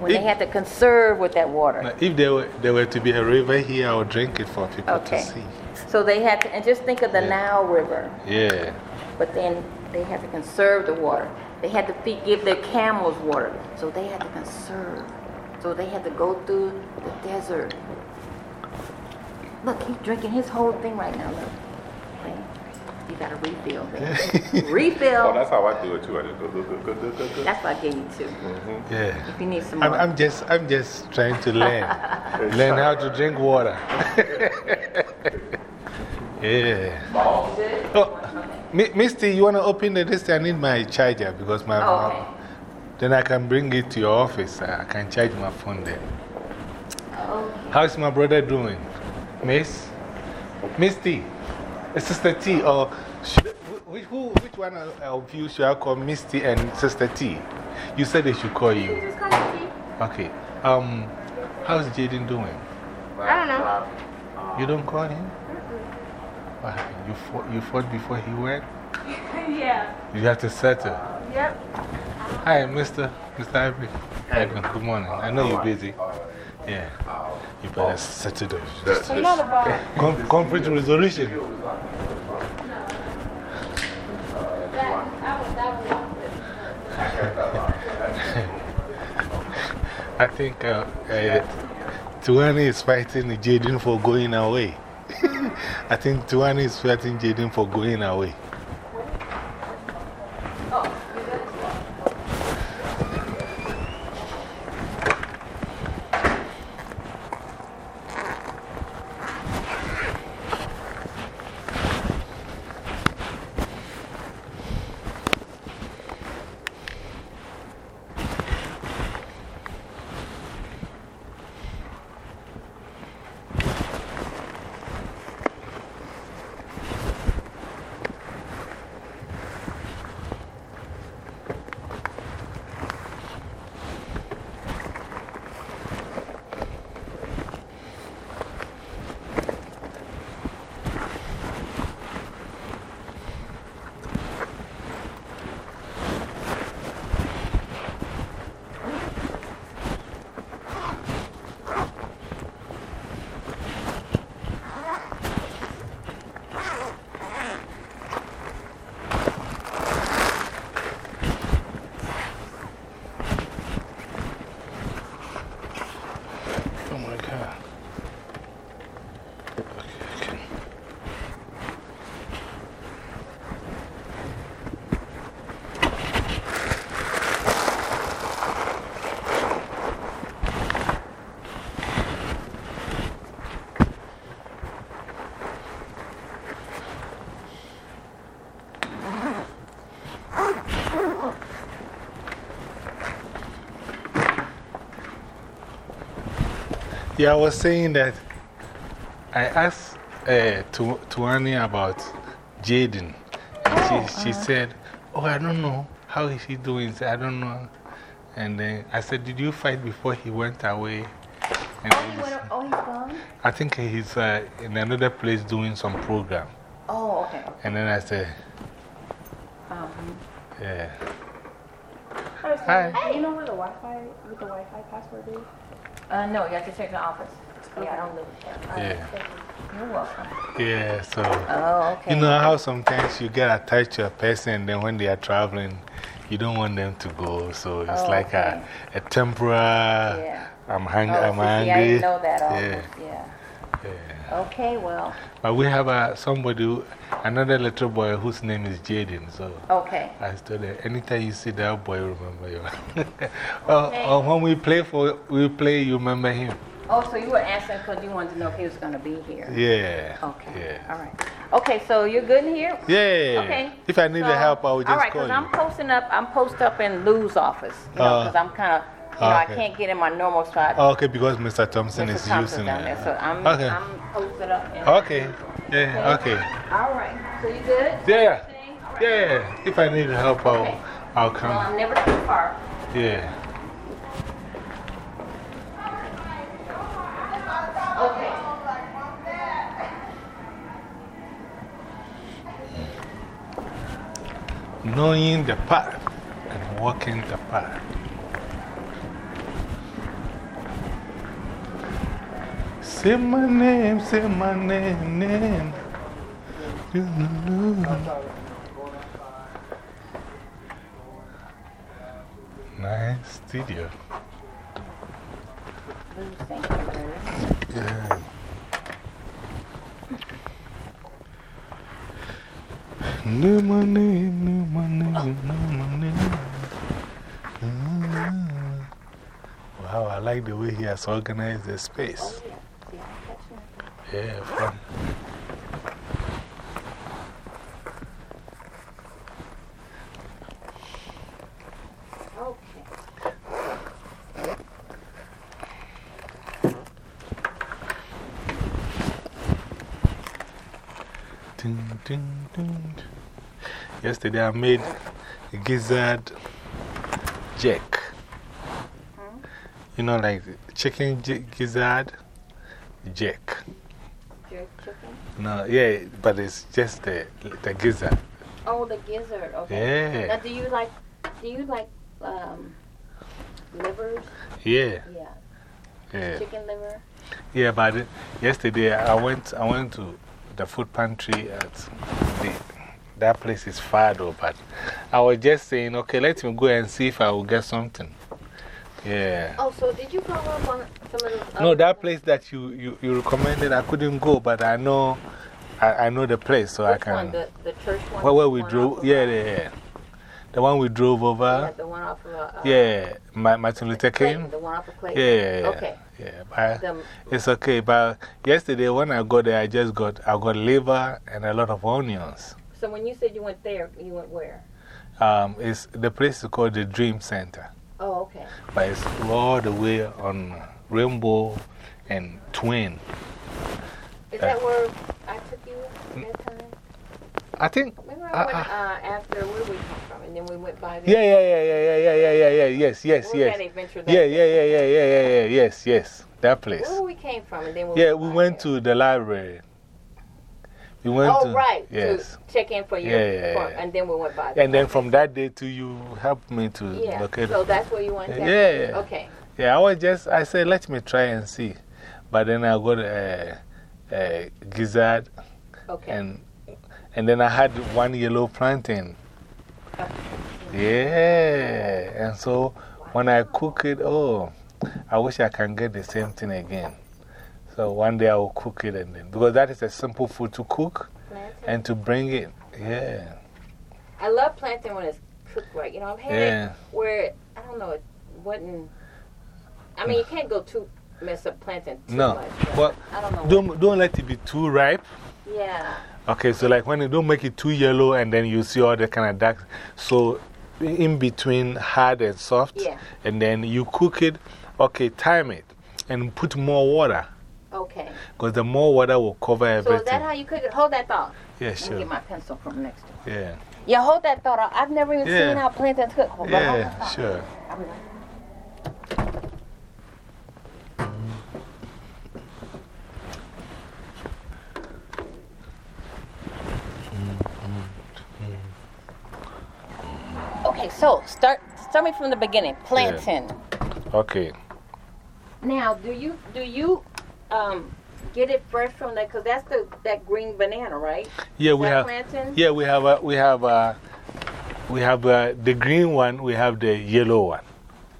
When they had to conserve with that water. If there were, there were to be a river here, I would drink it for people Okay. to see. So they had to, and just think of the Nile River. Yeah. But then they had to conserve the water. They had to feed, give their camels water. So they had to conserve. So they had to go through the desert. Look, he's drinking his whole thing right now. Look. Okay. You got to refill. baby. refill. Oh, that's how I do it too. I just go, go, go, go, go, go, go. That's why I gave you 2 Mm-hmm. Yeah. If you need some I'm, more. I'm, just, I'm just trying to learn. learn how to drink water. yeah. Oh, Mi- Misty, you want to open the this? I need my charger because my. Oh, okay. Then I can bring it to your office. I can charge my phone there. Oh. How's my brother doing? Miss? Misty? Sister T? Or should, who, which one of you should I call Misty and Sister T? You said they should call you. Just call me T. Okay. Um, how's Jaden doing? I don't know. You don't call him? What happened? You fought, you fought before he went? yeah. You have to settle. Yep. Hi, Mr. Mr. Ivory. Edwin, good morning. I know you're busy. Yeah. You better settle the That's not about. Con conflict resolution. I think uh, uh, Tuani is fighting Jaden for going away. I think Tuani is fighting Jaden for going away. Yeah, I was saying that I asked uh, Tu- Tuani about Jaden. And she, she uh-huh. said, Oh, I don't know. How is he doing? Said, I don't know. And then I said, Did you fight before he went away? And Oh, he went, oh, he's gone? I think he's uh, in another place doing some program. Oh, okay. And then I said, Um, Yeah. Hi. Do you know where the Wi-Fi, what the Wi-Fi password is? Uh, no, you have to check the office. Yeah, I don't live right, Yeah. you. You're welcome. Yeah, so. Oh, okay. You know how sometimes you get attached to a person, and then when they are traveling, you don't want them to go. So it's Oh, like a, a temporary. Yeah. I'm, Oh, I'm see, see, I angry. didn't know that Yeah. always, yeah. Okay, well, But we have uh, somebody, who- another little boy whose name is Jaden. So okay. I told her, anytime you see that boy, remember you. or, or when we play, for, we play, you remember him. Oh, so you were asking because you wanted to know if he was going to be here? Yeah. Okay. Yeah. All right. Okay, so you're good in here? Yeah. Okay. If I need So- help, I will just All right, call because. I'm posting up, I'm posted up in Lou's office, you know, Uh, because I'm kind of, you know, okay. I can't get in my normal spot. Okay, because Mr. Thompson Mr. is Thompson's using it. there, so I'm, okay. I'm posted up. okay. Yeah, okay. All right, so you good? Yeah. Yeah. If I need help, I'll, I'll come. Well, I'm never too far. Yeah. Okay. Knowing the path and walking the path. Say my name, say my name, name. Nice studio. Yeah. My name, know my name. Ah. Wow, I like the way he has organized the space. Yeah, fun. Ding, ding, ding. Yesterday I made a gizzard jack. Hmm? You know, like chicken gizzard jack. No, yeah, but it's just the, the gizzard. Oh, the gizzard, okay. Yeah. Now, do you like, do you like um, livers? Yeah. Yeah. Yeah. Chicken liver? Yeah, but yesterday I went, I went to the food pantry at the, that place is far though, but I was just saying, okay, let me go and see if I will get something. Yeah. Oh, so did you go up on some of the. No, that place that you, you, you recommended, I couldn't go, but I know, I, I know the place, so I can. one? The, the church one? Where, where we drove, yeah, yeah, yeah. The one we drove over. Yeah, the one off of. Uh, Yeah, Ma- Martin Luther King. the one off of Clayton. Yeah, yeah, yeah. Okay. Yeah, but The- it's okay. But yesterday when I got there, I just got, I got liver and a lot of onions. So when you said you went there, you went where? Um, it's, the place is called the Dream Center. Oh, okay. But it's all the way on Rainbow and Twain. Is Uh, that where I took you that time? I think. Remember uh, I went uh, uh, after where we come from, and then we went by the. yeah, yeah, yeah, yeah, yeah, yeah, yeah, yeah, yeah, yes, yes, We yes. had adventure that Yeah, yeah, yeah, yeah, yeah, yeah, yeah, yes, yes. That place. Where we came from, and then we Yeah, went we went to the library. We went oh, to. right. Yes. To check in for your. Yeah, yeah, yeah. And then we went by. the- And then from that day to you helped me to Yeah. locate So that's where you went Yeah, yeah. Okay. Yeah, I was just, I said, let me try and see. But then I got a, a gizzard. Okay. And, and then I had one yellow plantain. Yeah. And so when I cook it, oh, I wish I can get the same thing again. So one day I will cook it and then, because that is a simple food to cook and to bring it. Yeah. I love plantain when it's cooked right. You know, I've had Yeah. it where, I don't know, it wasn't. I mean, you can't go too mess up planting too No. much. but Well, I don't know. don't, don't let it be too ripe. Yeah. Okay, so like when you don't make it too yellow and then you see all the kind of dark. So in between hard and soft. Yeah. And then you cook it. Okay, time it and put more water. Okay. Because the more water will cover So everything. is that how you cook it? Hold that thought. Yeah, Let me sure. get my pencil from next to Yeah. Yeah, hold that thought. I've never even Yeah. seen how plantains cook. Hold on, hold Yeah, sure. I'll be right Okay, so start start me from the beginning. Plantain. Okay. Now, do you do you um get it fresh from that? Because that's the that green banana, right? Yeah, Is we have. plantain? Yeah, we have, uh, we have, uh, we have uh, the green one, we have the yellow one.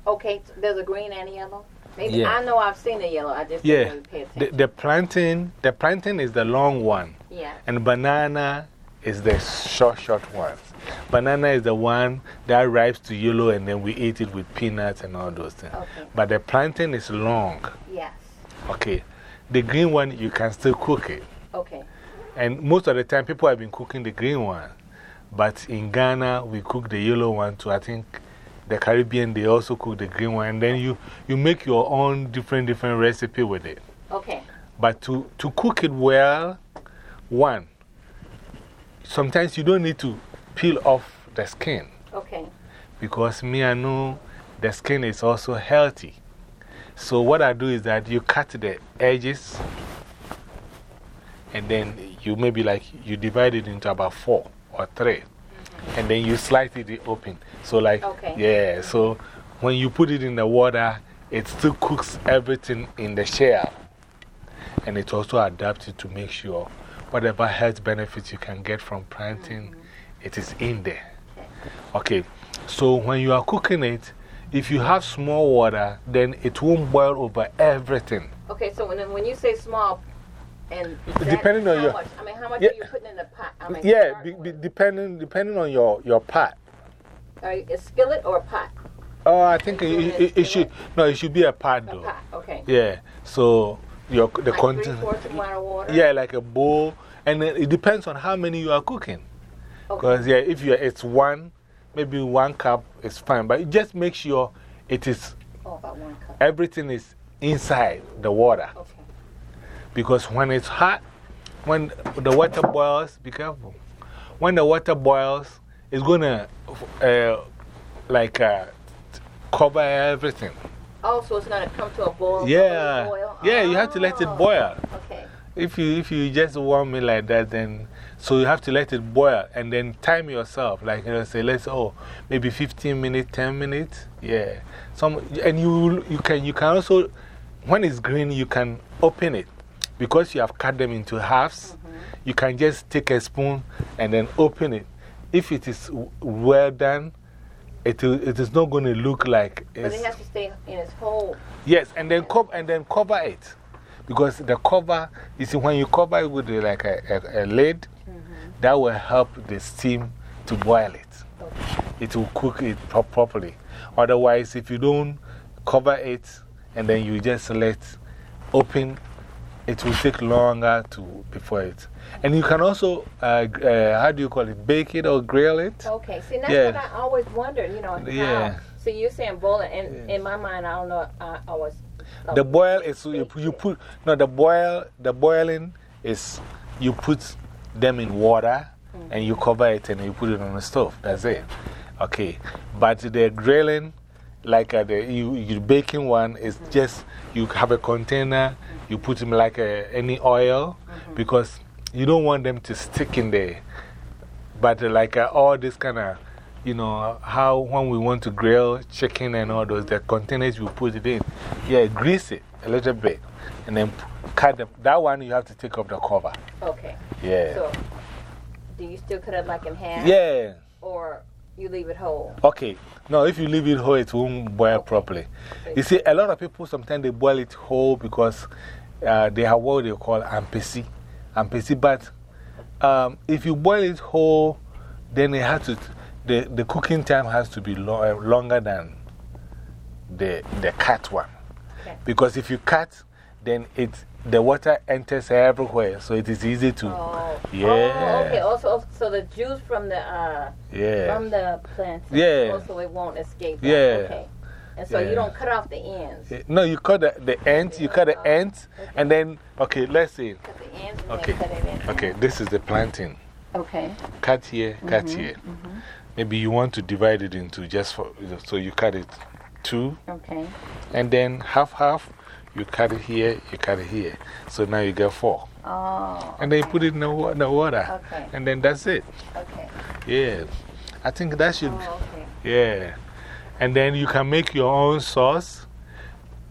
Okay, so there's a green and a yellow. Maybe Yeah. I know I've seen the yellow. I just Yeah. didn't really pay The, the plantain, the plantain is the long one. Yeah. And banana is the short, short one. Banana is the one that ripes to yellow and then we eat it with peanuts and all those things. Okay. But the plantain is long. Yes. Okay. The green one, you can still cook it. Okay. And most of the time, people have been cooking the green one. But in Ghana, we cook the yellow one too. I think the Caribbean, they also cook the green one. And then you, you make your own different, different recipe with it. Okay. But to, to cook it well, one, sometimes you don't need to peel off the skin. Okay. Because me, I know the skin is also healthy. So, what I do is that you cut the edges and then you maybe like you divide it into about four or three. And then you slice it open. So, like, Okay. yeah. So, when you put it in the water, it still cooks everything in the shell. And it also adapts it to make sure whatever health benefits you can get from planting, mm-hmm. it is in there. Okay, so when you are cooking it, if you have small water, then it won't boil over everything. Okay, so when, when you say small, and Depending on how your- much? I mean, how much Yeah. are you putting in the pot? I mean, Yeah, be, be, depending, depending on your, your pot. Are you, a skillet or a pot? Oh, I think it, it, it should, no, it should be a pot though. pot, okay. Yeah, so your, the Like content. three fourths of a of water? Yeah, like a bowl. And it depends on how many you are cooking. Because, yeah, if you it's one, maybe one cup is fine. But just make sure it is, Oh, about one cup. everything is inside the water. Because when it's hot, when the water boils, be careful. When the water boils, it's going to uh, like uh, cover everything. Oh, so it's going to come to a boil? Yeah. boil? Yeah, you have to let it boil. Okay. If you, if you just warm it like that, then so you have to let it boil and then time yourself. Like, you know, say, let's, oh, maybe 15 minutes, 10 minutes. Yeah. Some, and you, you, can, you can also, when it's green, you can open it. Because you have cut them into halves, mm-hmm. you can just take a spoon and then open it. If it is well done, it, will- it is not going to look like But it has to stay in its whole. Yes, and then, co and then cover it. Because the cover, you see, when you cover it with like a, a, a lid, that will help the steam to boil it. It will cook it pro properly. Otherwise, if you don't cover it and then you just let open, it will take longer to before it. And you can also, uh, uh, how do you call it, bake it or grill it? Okay, see, that's Yeah. what I always wondered, you know. How. Yeah. So you're saying boil it, and in my mind, I don't know, I always. The boil is you, you put, no, the boil, the boiling is you put them in water and you cover it and you put it on the stove. That's it. Okay. But the grilling, like uh, the you, you baking one, is just you have a container, you put them like uh, any oil because you don't want them to stick in there. But uh, like uh, all this kind of, you know, how when we want to grill chicken and all those, the containers we put it in, yeah, grease it a little bit and then cut them. That one you have to take off the cover. Okay. Yeah. So, do you still cut it like in half? Yeah. Or you leave it whole? Okay. No, if you leave it whole, it won't boil properly. You see, a lot of people sometimes they boil it whole because uh, they have what they call ampesi. Ampesi, but um, if you boil it whole, then it has to, the, the cooking time has to be lo uh, longer than the, the cut one. Because if you cut, then it, the water enters everywhere, so it is easy to. Yeah. Oh, okay. Also, so the juice from the, uh, Yeah. from the plant. Yeah. Also, it won't escape. that. Yeah. Okay. And so Yeah. you don't cut off the ends. Eh, No, you cut the, the ends, you cut the ends, and then, okay, let's see. The ends and Okay, then cut it in. okay, this is the planting. Okay. Cut here, cut Mhm, here. Maybe you want to divide it into just for, so you cut it two, Okay. and then half half, you cut it here, you cut it here. So now you get four. Oh. And then you put it in the, wa- the water. Okay. And then that's it. Okay. Yeah. I think that should. Oh, okay. Yeah. And then you can make your own sauce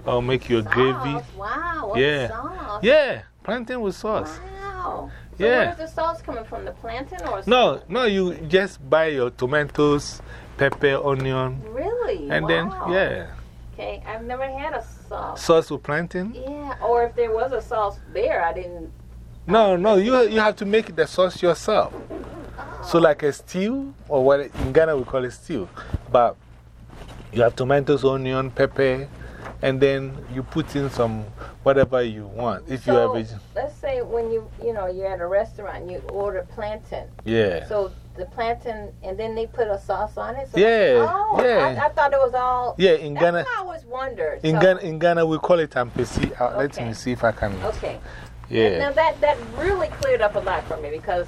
or make your gravy. Sauce? Wow. What Yeah. sauce? Yeah. Plantain with sauce. Wow. So Yeah. where's the sauce coming from? The plantain or No, no, you just buy your tomatoes, pepper, onion. Really? And then, yeah. Okay, I've never had a sauce. Sauce with plantain? Yeah, or if there was a sauce there, I didn't. No, no, you, you have to make the sauce yourself. So, like a stew, or what in Ghana we call it stew. But you have tomatoes, onion, pepper, and then you put in some whatever you want. If you So, have a. let's say when you, you know, you're at a restaurant, you order plantain. Yeah. So the plantain, and then they put a sauce on it? So Yeah, Oh, yeah. I, I thought it was all. Yeah, in Ghana- I always wondered. In, so, Ghana, in Ghana, we call it ampesi. Uh, Let me see if I can. Okay. Yeah. Now that, that really cleared up a lot for me because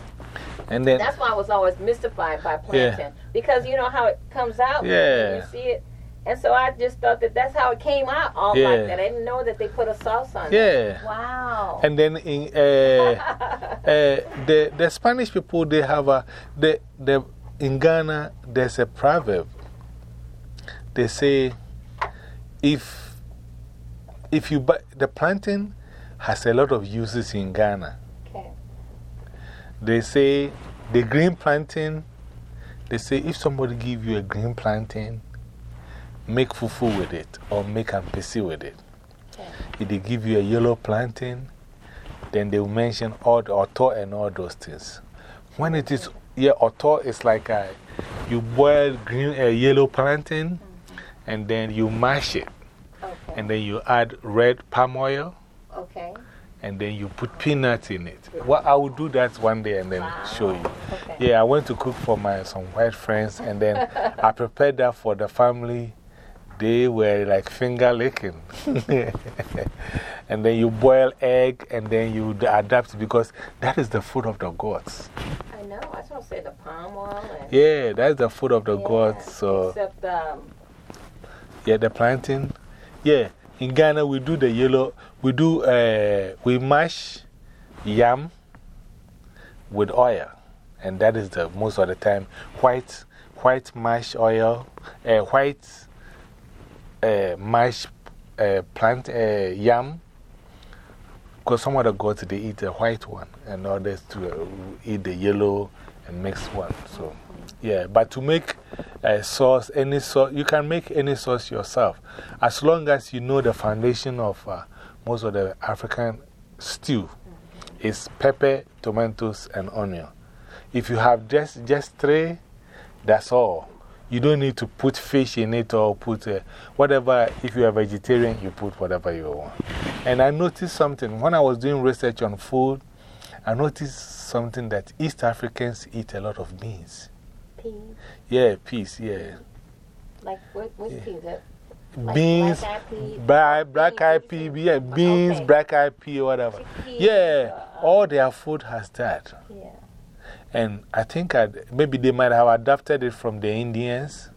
And then. that's why I was always mystified by plantain. Because you know how it comes out? when You see it? And so I just thought that that's how it came out all Yeah. like that. I didn't know that they put a sauce on it. Yeah. Wow. And then in, uh, uh, the, the Spanish people, they have a, the, the, in Ghana, there's a proverb. They say, if, if you buy, the plantain has a lot of uses in Ghana. Okay. They say, the green plantain, they say, if somebody give you a green plantain, make fufu with it or make ampesi with it. If they give you a yellow plantain, then they will mention all the oto and all those things. When it is, yeah, oto is like a, you boil green, uh, yellow plantain and then you mash it. And then you add red palm oil Okay. and then you put peanuts in it. Well, I will do that one day and then show you. Yeah, I went to cook for my some white friends and then I prepared that for the family. They were like finger licking. and then you boil egg and then you adapt because that is the food of the gods. I know. I was going to say the palm oil. Yeah, that's the food of the gods. So, Except, um, yeah, the planting. Yeah, in Ghana we do the yellow, we do, uh, we mash yam with oil. And that is the most of the time white, white mash oil, uh, white uh, mash uh, plant uh, yam. Because some of the gods they eat the white one and others to uh, eat the yellow and mixed one. So, yeah, but to make a sauce, any sauce, you can make any sauce yourself as long as you know the foundation of uh, most of the African stew is pepper, tomatoes, and onion. If you have just, just three, that's all. You don't need to put fish in it or put uh, whatever. If you are vegetarian, you put whatever you want. And I noticed something when I was doing research on food, I noticed something that East Africans eat a lot of beans. peas. Yeah, peas, yeah. Like, what, what's peas? That- Like beans, black-eyed peas? black, eyed pea, yeah, beans, black eyed pea, whatever. Yeah, all their food has that. Yeah. And I think I'd, maybe they might have adapted it from the Indians.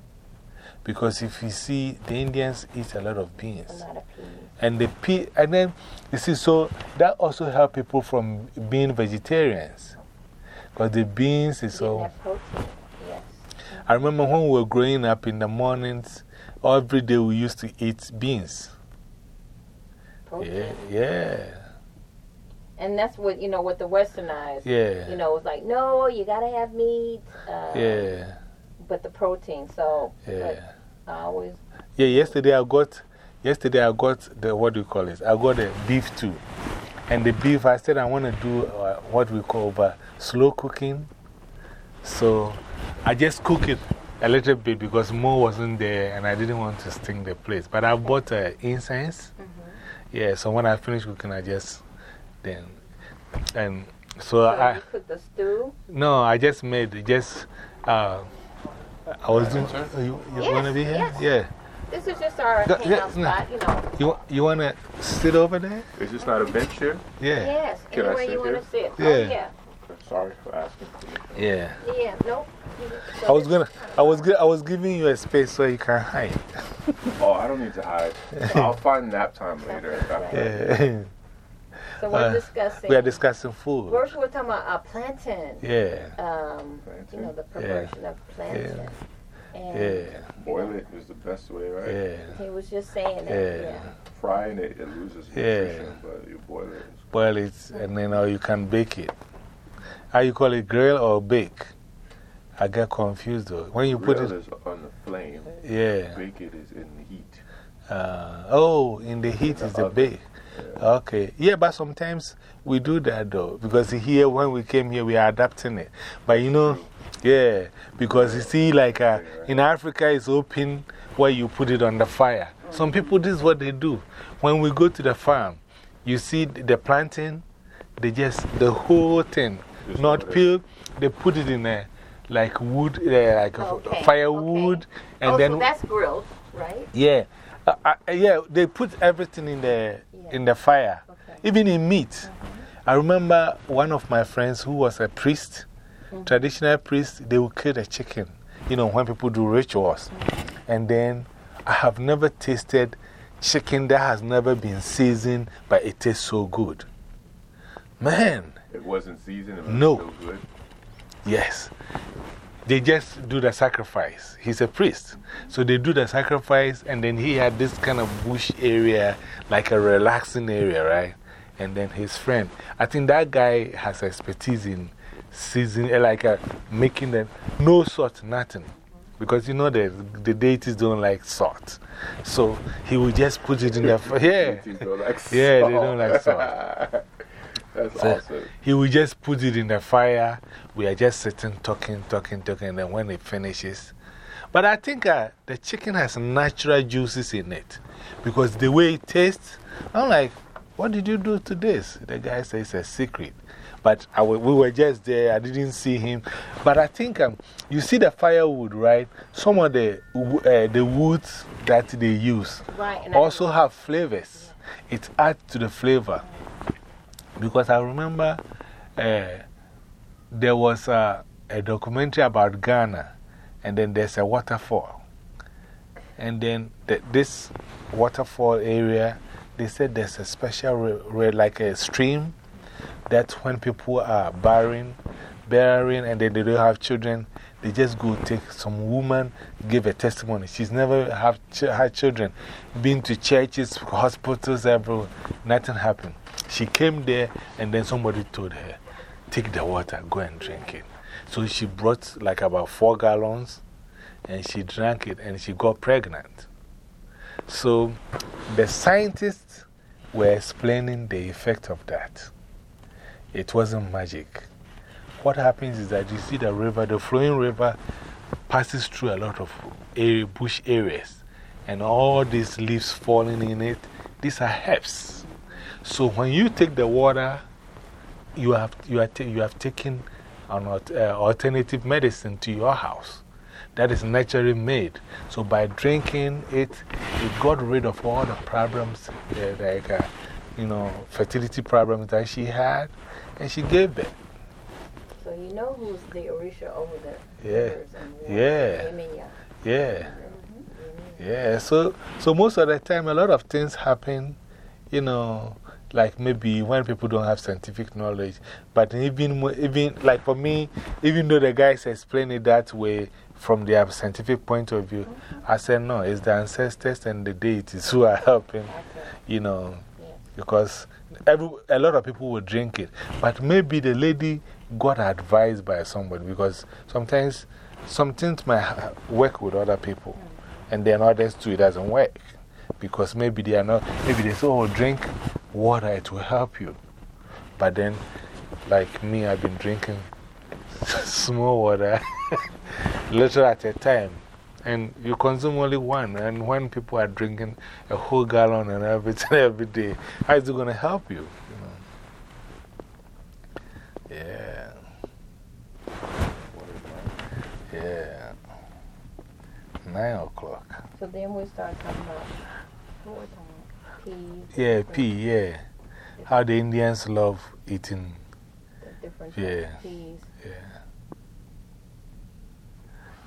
Because if you see, the Indians eat a lot of beans. Lot of peas. And the pea, and then you see, so that also help people from being vegetarians. Because the beans is so. Yes. I remember when we were growing up in the mornings, every day we used to eat beans. Yeah, yeah. And that's what, you know, with the westernized. Yeah. You know, it's like, no, you got to have meat. Uh, Yeah. But the protein, so. Yeah. but I always. Yeah, yesterday I got, yesterday I got the, what do you call it? I got the beef too. And the beef, I said I want to do uh, what we call over slow cooking. So I just cook it a little bit because Mo wasn't there and I didn't want to sting the place. But I bought uh, incense. Yeah, so when I finish cooking, I just then. And so, So I. you cook the stew? No, I just made just. Uh, I was doing. You, you Yes, want to be here? yes. Yeah. This is just our Go- hangout yeah, spot, you know. You, you want to sit over there? Is this not a bench here? Yeah. Yes, Can I anywhere sit you want to sit. Yeah. Oh, yeah. Sorry for asking. Yeah. Yeah, nope. I was gonna, I was, gi- I was giving you a space so you can hide. Oh, I don't need to hide. I'll find nap time later. if Yeah. So we're Uh, discussing. We are discussing food. First, we're talking about uh, plantain. Yeah. Um, you know, the perversion of plantain. And Yeah. Boil it is the best way, right? Yeah. He was just saying that. Yeah. Yeah. Frying it, it loses Yeah. nutrition, but you boil it. Boil it and then or you can bake it. How you call it, grill or bake? I get confused though. When you put Grill it. is on the flame. Yeah. Bake it is in the heat. Uh, oh, in the heat is the big. Okay. Yeah, but sometimes we do that though. Because here, when we came here, we are adapting it. But you know, yeah, because you see, like uh, in Africa, it's open where you put it on the fire. Some people, this is what they do. When we go to the farm, you see the planting, they just, the whole thing, not peeled, they put it in a, like wood, uh, like Okay, firewood. And oh, then, so that's grilled, right? yeah. Uh, uh, yeah, they put everything in the, in the fire, even in meat. Uh-huh. I remember one of my friends who was a priest, mm-hmm. traditional priest, they would kill a chicken, you know, when people do rituals. Mm-hmm. And then I have never tasted chicken that has never been seasoned, but it tastes so good. Man, It wasn't seasoned, it was No. still good. Yes. They just do the sacrifice. He's a priest. So they do the sacrifice, and then he had this kind of bush area, like a relaxing area, right? And then his friend, I think that guy has expertise in seasoning, like uh, making them no salt, nothing. Because you know that the deities don't like salt. So he will just put it in the. Yeah. Deities don't like yeah, they don't like salt. salt. That's So awesome. He will just put it in the fire. We are just sitting, talking, talking, talking, and then when it finishes. But I think uh, the chicken has natural juices in it because the way it tastes, I'm like, what did you do to this? The guy says it's a secret. But I w we were just there, I didn't see him. But I think um, you see the firewood, right? Some of the, w- uh, the woods that they use Right, and I- also have flavors. It adds to the flavor. Because I remember uh, there was a, documentary about Ghana, and then there's a waterfall. And then the, this waterfall area, they said there's a special, like a stream, that when people are bearing, bearing, and then they don't have children, they just go take some woman, give a testimony. She's never have ch had children, been to churches, hospitals, everywhere. Nothing happened. She came there, and then somebody told her, Take the water, go and drink it. So she brought like about four gallons, and she drank it, and she got pregnant. So the scientists were explaining the effect of that. It wasn't magic. What happens is that you see the river, the flowing river passes through a lot of area, bush areas, and all these leaves falling in it, these are herbs. So when you take the water, you have, you are you have taken an uh, alternative medicine to your house that is naturally made. So by drinking it, it got rid of all the problems, uh, like uh, you know, fertility problems that she had, and she gave birth. So you know who's the Orisha over there? Yeah. Yeah. Yeah. Yeah. So, so most of the time, a lot of things happen, you know, like maybe when people don't have scientific knowledge. But even, even like for me, even though the guys explain it that way from their scientific point of view, I said, no, it's the ancestors and the deities who are helping, you know, because every, a lot of people will drink it. But maybe the lady got advised by somebody because sometimes some things might work with other people and then others too, it doesn't work. Because maybe they are not, maybe they say, oh, drink water, it will help you. But then, like me, I've been drinking small water, little at a time. And you consume only one. And when people are drinking a whole gallon and everything every day, how is it going to help you? you know? Yeah. Yeah. Nine o'clock. So then we start talking about, what we're talking about? Peas. Yeah, pea, yeah. How the Indians love eating. The different Yeah. peas. Yeah.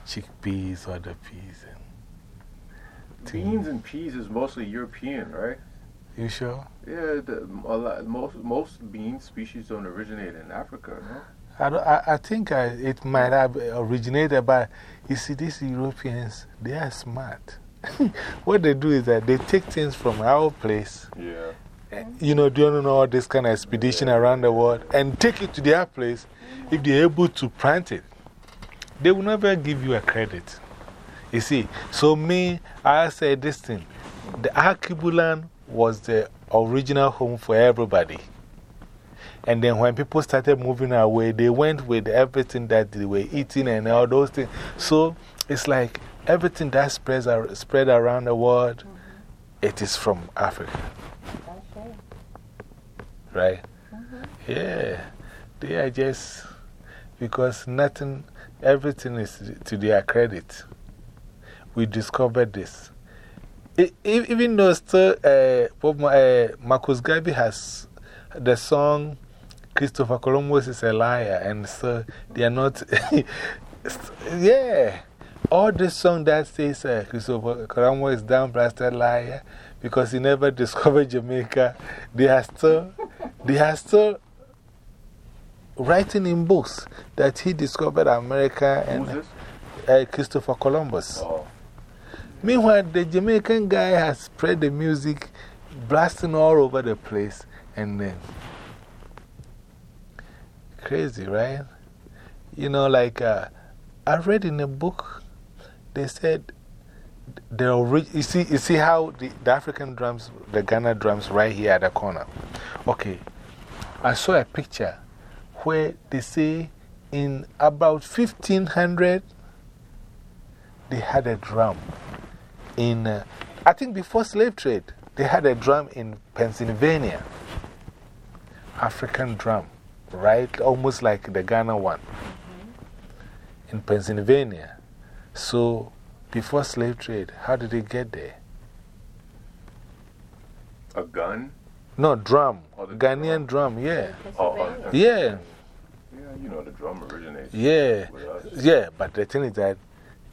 Chickpeas, other peas. And Beans and peas is mostly European, right? You sure? Yeah, the, a lot, most, most bean species don't originate in Africa, no? I, don't, I, I think I, it might have originated, but you see, these Europeans, they are smart. what they do is that they take things from our place, Yeah. Eh, you know, doing all this kind of expedition around the world, and take it to their place. If they're able to plant it, they will never give you a credit. You see, so me, I say this thing the Alkebulan was the original home for everybody. And then when people started moving away, they went with everything that they were eating and all those things. So it's like everything that spreads, ar spread around the world, it is from Africa. Right? Yeah. They are just, because nothing, everything is to their credit. We discovered this. E even though still, uh, uh, Marcus Garvey has the song Christopher Columbus is a liar, and so they are not. yeah. All this song that says uh, Christopher Columbus is down blasted liar because he never discovered Jamaica, they are still, they are still writing in books that he discovered America and uh, Christopher Columbus. Oh. Meanwhile, the Jamaican guy has spread the music, blasting all over the place, and then. Crazy, right? You know, like uh, I read in a book, they said the you see, you see how the, the African drums, the Ghana drums, right here at the corner. Okay, I saw a picture where they say in about 1500 they had a drum in, uh, I think before slave trade, they had a drum in Pennsylvania. African drum, right? Almost like the Ghana one in Pennsylvania. So, before slave trade, how did they get there? A gun? No, drum. Oh, Ghanaian drum, yeah. Oh, oh, yeah. Yeah, you know, the drum originates. Yeah. with us. Yeah, but the thing is that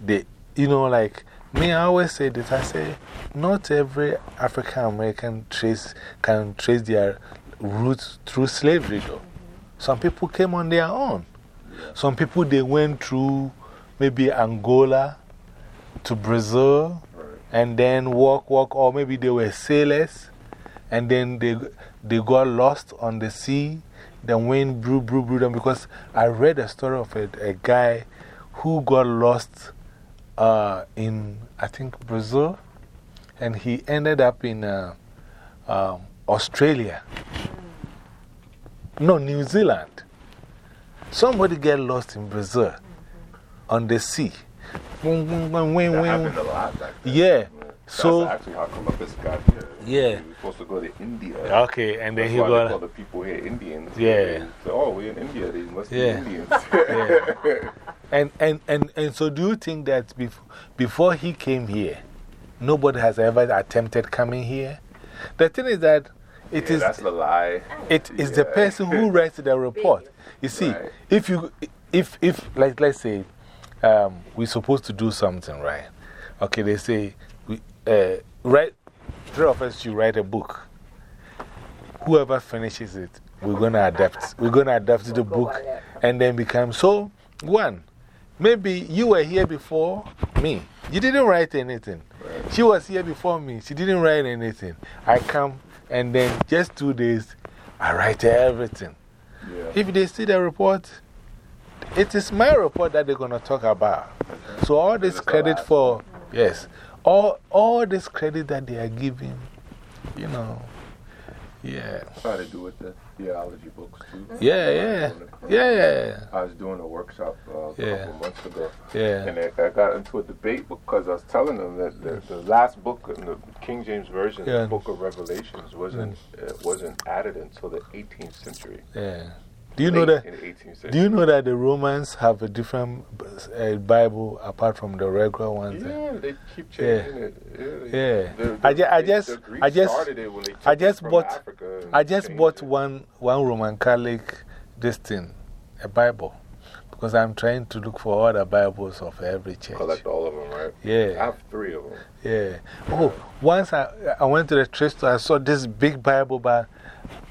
they, you know, like me, I always say this I say, not every African American trace can trace their roots through slavery, though. Some people came on their own. Some people they went through maybe Angola to Brazil and then walk, walk, or maybe they were sailors and then they, they got lost on the sea. The wind blew, blew, blew them. Because I read a story of a, a guy who got lost uh, in, I think, Brazil, and he ended up in uh, um, Australia. No, New Zealand. Somebody get lost in Brazil on the sea. A lot back then. Yeah. So, That's actually how Columbus got here. Yeah. He was supposed to go to India. Okay, and then That's he got- They call the people here Indians. Yeah. They say, oh, we're in India. They must Yeah. be Indians. Yeah. and, and, and, and so, do you think that bef before he came here, nobody has ever attempted coming here? The thing is that it Yeah, is that's the lie. It is the person who writes the report. You see, if you, if, if, like, let's say, um, we're supposed to do something, right? Okay, they say, we, uh, write, three of us should write a book. Whoever finishes it, we're going to adapt. We're going to adapt the book and then become. So, one, maybe you were here before me. You didn't write anything. She was here before me. She didn't write anything. I come and then just two days, I write everything. If they see the report, it is my report that they're going to talk about. So, all this credit for, yes, all, all this credit that they are giving, you know, yeah. Try to do with the theology books too. Yeah, yeah. Yeah, yeah. I was doing a workshop uh, a Yeah. couple months ago. Yeah. And I, I got into a debate because I was telling them that the, the last book in the King James Version, Yeah. the book of Revelations, wasn't, uh, wasn't added until the 18th century. Yeah. Do you know that? the 18th century. Do you know that the Romans have a different uh, Bible apart from the regular ones? Yeah, they keep Yeah. changing it. Yeah. The- I, ju I just, the I just, started it when they I just bought, Africa I just bought one, one Roman Catholic, this thing, a Bible. Because I'm trying to look for all the Bibles of every church. Collect all of them, right? Yeah. I have three of them. Yeah. Oh, once I, I went to the thrift store, I saw this big Bible, but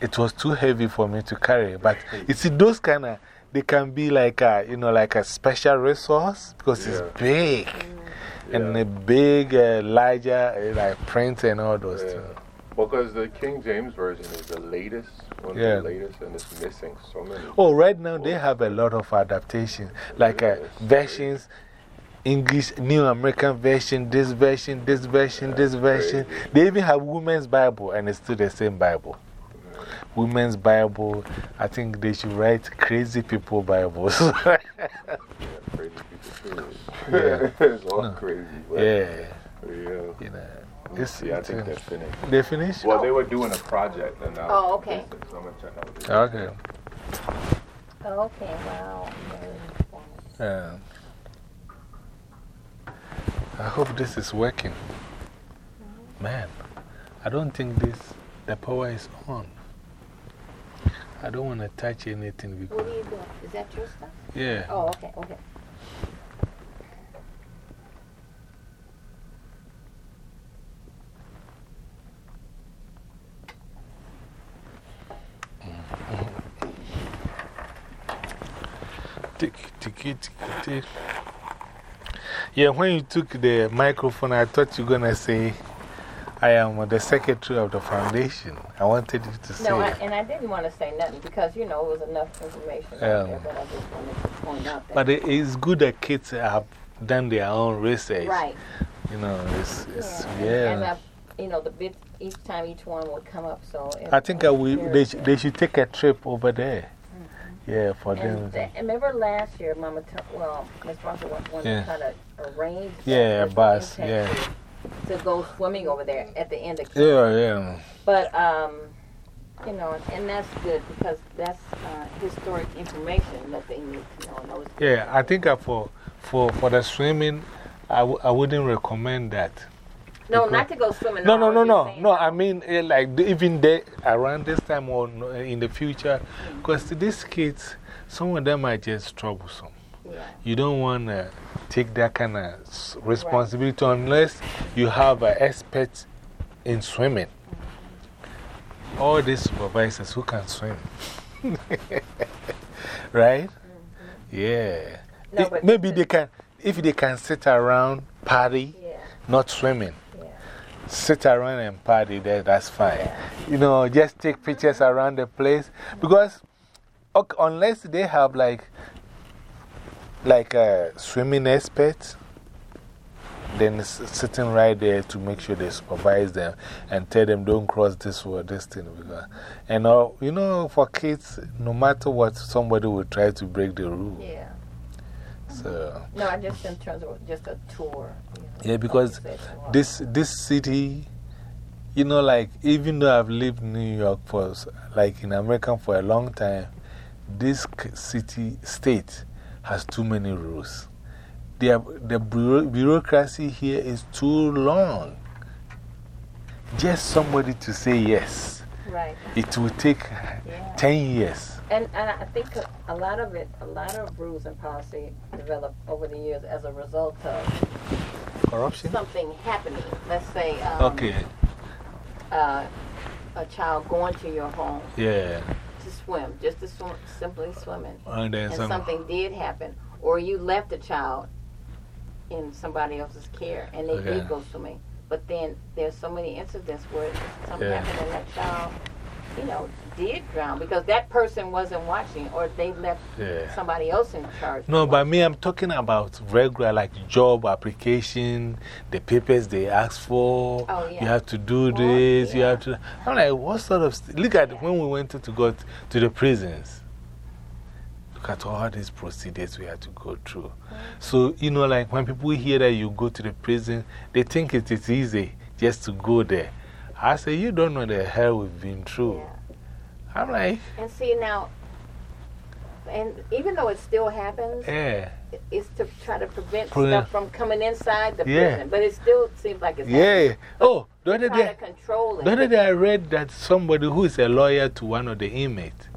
it was too heavy for me to carry. But you see, those kind of, they can be like a, you know, like a special resource because it's big. And a big, uh, larger, uh, like print and all those things. Because the King James Version is the latest, one Yeah. of the latest, and it's missing so many. Oh, right now they have a lot of adaptations, like uh, versions. English, New American version, this version, this version, this version. They even have Women's Bible, and it's still the same Bible. Women's Bible, I think they should write Crazy People Bibles. crazy people too. Yeah. it's all No. crazy. but- Yeah. Yeah. You know, it's, yeah, I think they're finished. They finished? Well, they were doing a project and. Oh, okay. So I'm gonna check out the- Okay. Okay, wow. Yeah. I hope this is working. Mm-hmm. Man, I don't think this, the power is on. I don't want to touch anything What are you doing? Is that your stuff? Yeah. Oh, okay, okay. Yeah, when you took the microphone, I thought you were going to say, I am the secretary of the foundation. I wanted you to say. No, I, and I didn't want to say nothing because, you know, it was enough information Yeah. but I just wanted to point out that. But it is good that kids have done their own research. Right. You know, it's, it's And- yeah. And, I, you know, the bit, each time each one would come up, so. I think I they, sh they should take a trip over there. Yeah, for Mm-hmm. And them. the- and remember last year, Mama, well, Miss Russell wa- wanted Yeah. to try to arrange. Yeah, the bus, yeah. To go swimming over there at the end of camp. Yeah, yeah. But, um, you know, and that's good because that's uh, historic information that they need to know. And those Yeah, I think uh, for, for, for the swimming, I, w I wouldn't recommend that. no, because- not to go swimming. No, no, no, no. No, I mean, eh, like even they, around this time or in the future, because these kids, some of them are just troublesome. You don't want to take that kind of responsibility unless you have an expert in swimming. All these supervisors who can swim. right? Mm-hmm. Yeah. No, It- maybe they can, if they can sit around, party, not swimming. Sit around and party there, that's fine. You know, just take pictures around the place. Because okay, unless they have like, like a swimming expert, then sitting right there to make sure they supervise them and tell them don't cross this or this thing. Because, and all, you know, for kids, no matter what, somebody will try to break the rule. Yeah. So. No, I just in terms of just a tour. you know, Yeah, because this, this city, you know, like, even though I've lived in New York for, like, in America for a long time, this city, state has too many rules. The, the bureaucracy here is too long. Just somebody to say yes. Right. It will take 10 years. And, and I think a- a lot of it, a lot of rules and policy developed over the years as a result of Corruption? something happening. Let's say um, Okay. uh, a child going to your home Yeah. To swim, just to swim, simply swimming, And something did happen, or you left a child in somebody else's care and they Okay. did go swimming. But then there's so many incidents where something Yeah. happened and that child, you know, did drown because that person wasn't watching or they left Yeah. somebody else in charge. No, but me, I'm talking about regular, like job application, the papers they ask for. Oh, yeah. You have to do oh, this, you have to. I'm like, what sort of. Look at when we went to, to go to the prisons. Look at all these procedures we had to go through. Mm. So, you know, like when people hear that you go to the prison, they think it is easy just to go there. I say, you don't know the hell we've been through. I'm like, And see now, and even though it still happens, yeah. it's to try to prevent stuff from coming inside the Yeah. prison. But it still seems like it's Yeah. Oh, the other day. to control it. The other day I read that somebody who is a lawyer to one of the inmates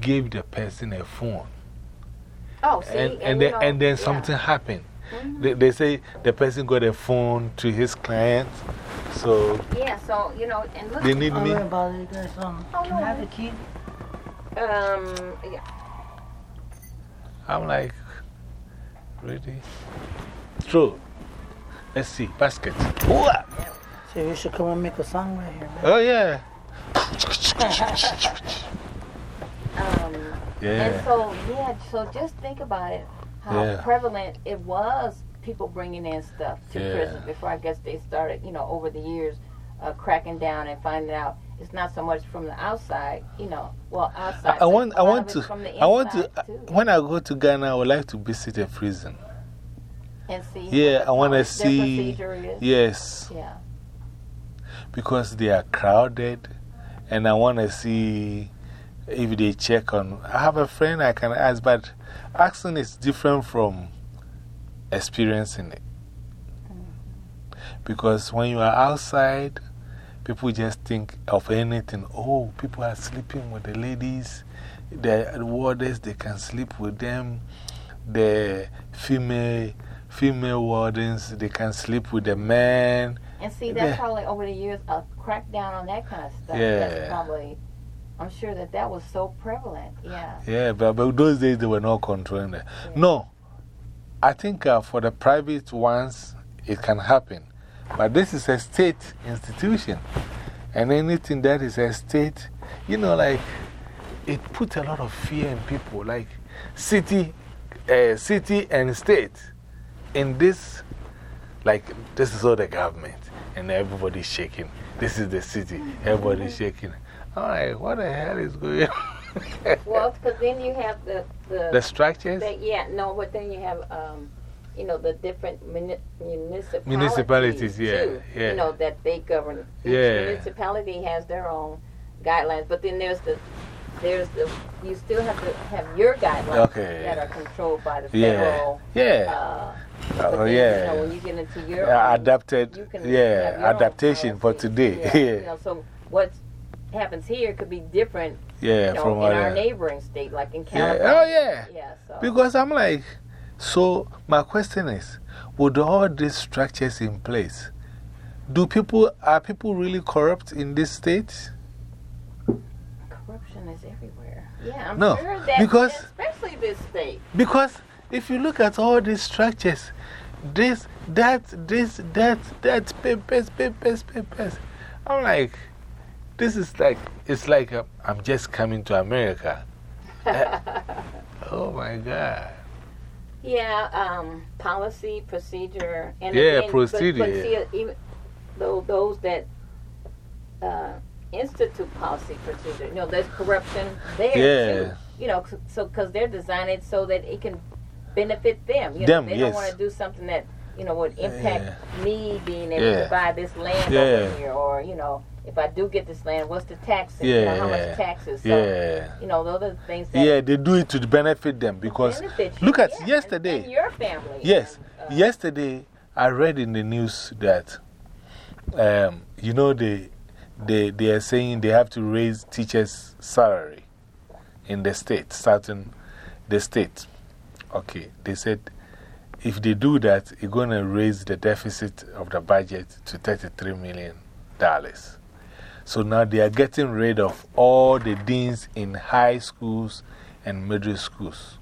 gave the person a phone. Oh, see, and, and, and, then, know, and then yeah. something happened. They, they say the person got a phone to his client. So Yeah, so, you know, and look. They need me? about it, guys. Um, Oh, can I have the key? Um, yeah. I'm like, ready? True. Let's see. Basket. Ooh-ah. So you should come and make a song right here. Oh, yeah. Um, Yeah. And so, yeah, so just think about it how Yeah. prevalent it was people bringing in stuff to Yeah. prison before I guess they started, you know, over the years, uh, cracking down and finding out it's not so much from the outside, you know, well, outside. I want, I want to, from the I want to, too. when I go to Ghana, I would like to visit a prison. And see Yeah, I want to see. Yes. Yeah. Because they are crowded, and I want to see if they check on. I have a friend I can ask, but asking is different from experiencing it. Because when you are outside, people just think of anything. Oh, people are sleeping with the ladies, the warders, they can sleep with them. The female, female wardens, they can sleep with the men. And see, that's Yeah. probably over the years a crackdown on that kind of stuff. Yeah. That's probably, I'm sure that that was so prevalent. Yeah. Yeah, but, but those days they were not controlling it. No, I think uh, for the private ones, it can happen. But this is a state institution. And anything that is a state, you know, like, it puts a lot of fear in people. Like, city, uh, city and state. In this, like, this is all the government. And everybody's shaking. This is the city. Everybody's shaking. I'm like, what the hell is going on? Well, because then you have the. The, The structures? the- yeah, no, but then you have, um, you know, the different muni municipalities. Municipalities, yeah, too, yeah. You know, that they govern. Each Yeah. municipality has their own guidelines, but then there's the. There's the, you still have to have your guidelines Okay. that are controlled by the federal. Yeah. Uh, Oh, but then, yeah. You know, when you get into your. Yeah, own, adapted, you can yeah, have your own adaptation for today. yeah, you know, so what happens here could be different. Yeah, you know, from in our neighboring state, like in Yeah. California. Oh, yeah. Yeah. So. Because I'm like, so my question is with all these structures in place, do people, are people really corrupt in this state? corruption is everywhere. Yeah, I'm No, sure that, because- especially this state. Because if you look at all these structures, this, that, this, that, that, papers, papers, papers, I'm like, this is like, it's like uh, I'm just coming to America. Oh my God. Yeah, um, policy, procedure, and Yeah, again, procedure, But, but see, uh, even though those that uh, institute policy, procedure, you know, there's corruption there Yeah. too. You know, so because they're designing it so that it can benefit them. You Them, know, they yes. don't want to do something that you know would impact me being able Yeah. to buy this land Yeah. over here, or you know. If I do get this land, what's the taxes? You know, how Yeah. much taxes? So, Yeah. You know, those are the things that Yeah, they do it to benefit them because benefit you, look at yeah, yesterday. and your family. Yes, yesterday I read in the news that, um, you know, they, they, they are saying they have to raise teachers' salary in the state, starting the state. Okay, they said if they do that, it's going to raise the deficit of the budget to $33 million. So now they are getting rid of all the deans in high schools and middle schools.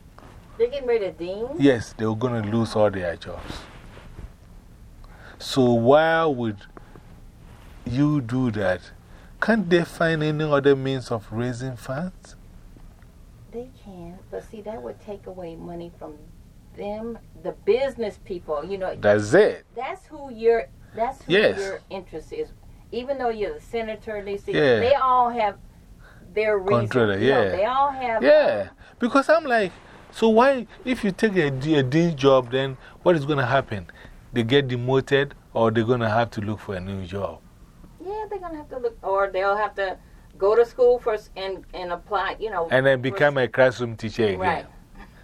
They're getting rid of deans? Yes, they're going to lose all their jobs. So, why would you do that? Can't they find any other means of raising funds? They can, but see, that would take away money from them, the business people. You know, That's it. That's who your that's who Yes. your interest is. Even though you're the senator, they see Yeah. they all have their reasons. Controller, you know, yeah. they all have. Yeah, uh, because I'm like, so why, if you take a, D- a dean job, then what is going to happen? They get demoted or they're going to have to look for a new job. Yeah, they're gonna have to look, or they'll have to go to school first and and apply. You know, And then become a classroom teacher again. Right.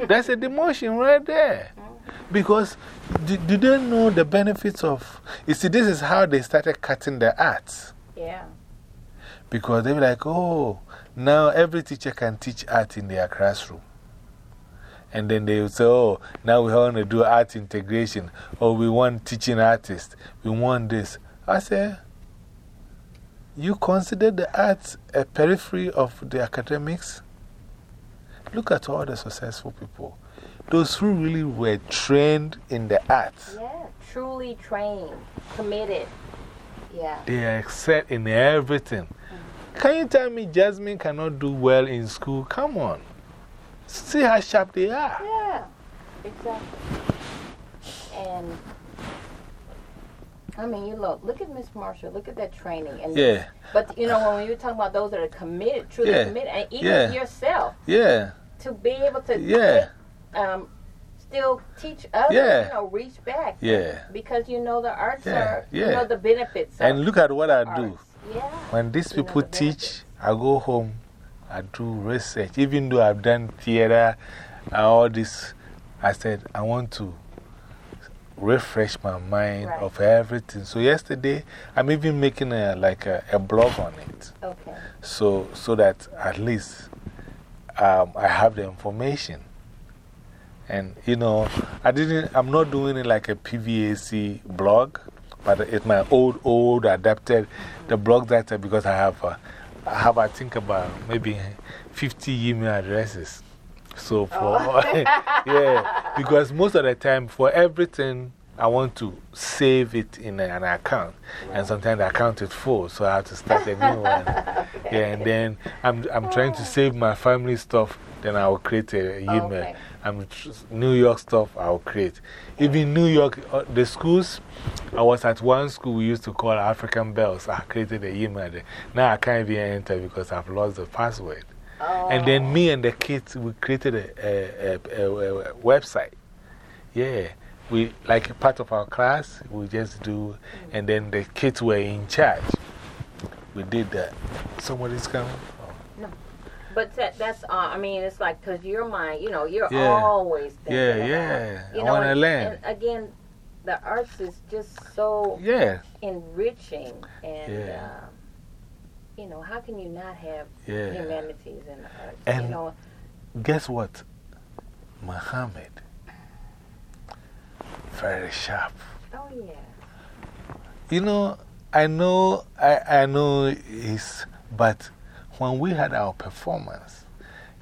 That's a demotion right there. Mm-hmm. Because do, do they know the benefits of. You see, this is how they started cutting the arts. Yeah. Because they were like, oh, now every teacher can teach art in their classroom. And then they would say, oh, now we want to do art integration. Or we want teaching artists. We want this. I say, you consider the arts a periphery of the academics? Look at all the successful people. Those who really were trained in the arts. Yeah, truly trained, committed. Yeah. They are excel in everything. Mm-hmm. Can you tell me Jasmine cannot do well in school? Come on. See how sharp they are. Yeah, exactly. And I mean, you look, look at Miss Marshall, look at that training. And Yeah. But, you know, when you're talking about those that are committed, truly Yeah. committed, and even Yeah. yourself, Yeah. to be able to Yeah. Um, still teach others, Yeah. you know, reach back. Yeah. Because you know the arts Yeah, are, you know, the benefits. And look at what I do. Yeah. When these people teach, I go home, I do research. Even though I've done theater, all this, I said, I want to refresh my mind of everything. So, yesterday, I'm even making a, like a, a blog on it. Okay. So, so that at least um, I have the information. And, you know, I didn't, I'm not doing it like a PVAC blog, but it's my old, old adapted, the blog that I- because I have, uh, I have, I think about maybe 50 email addresses. So for, yeah, because most of the time for everything, I want to save it in an account. And sometimes the account is full, so I have to start a new one. Yeah, and then I'm, I'm trying to save my family stuff, then I will create a email. Okay. I'm New York stuff I'll create. Even New York, uh, the schools, I was at one school we used to call African Bells. I created an email there. Now I can't even enter because I've lost the password. And then me and the kids, we created a, a, a, a, a website. Yeah. We, like part of our class, we just do, and then the kids were in charge. We did that. Somebody's coming? But that, that's, uh, I mean, it's like, because your mind, you know, you're Yeah. always. Yeah, about, yeah. You I know, wanna and- learn. And again, the arts is just so Yeah. enriching. And, Yeah. uh, you know, how can you not have Yeah. humanities and the arts? And you know, guess what? Muhammad. Very sharp. oh, yeah. You know, I know, I, I know he's, but when we had our performance,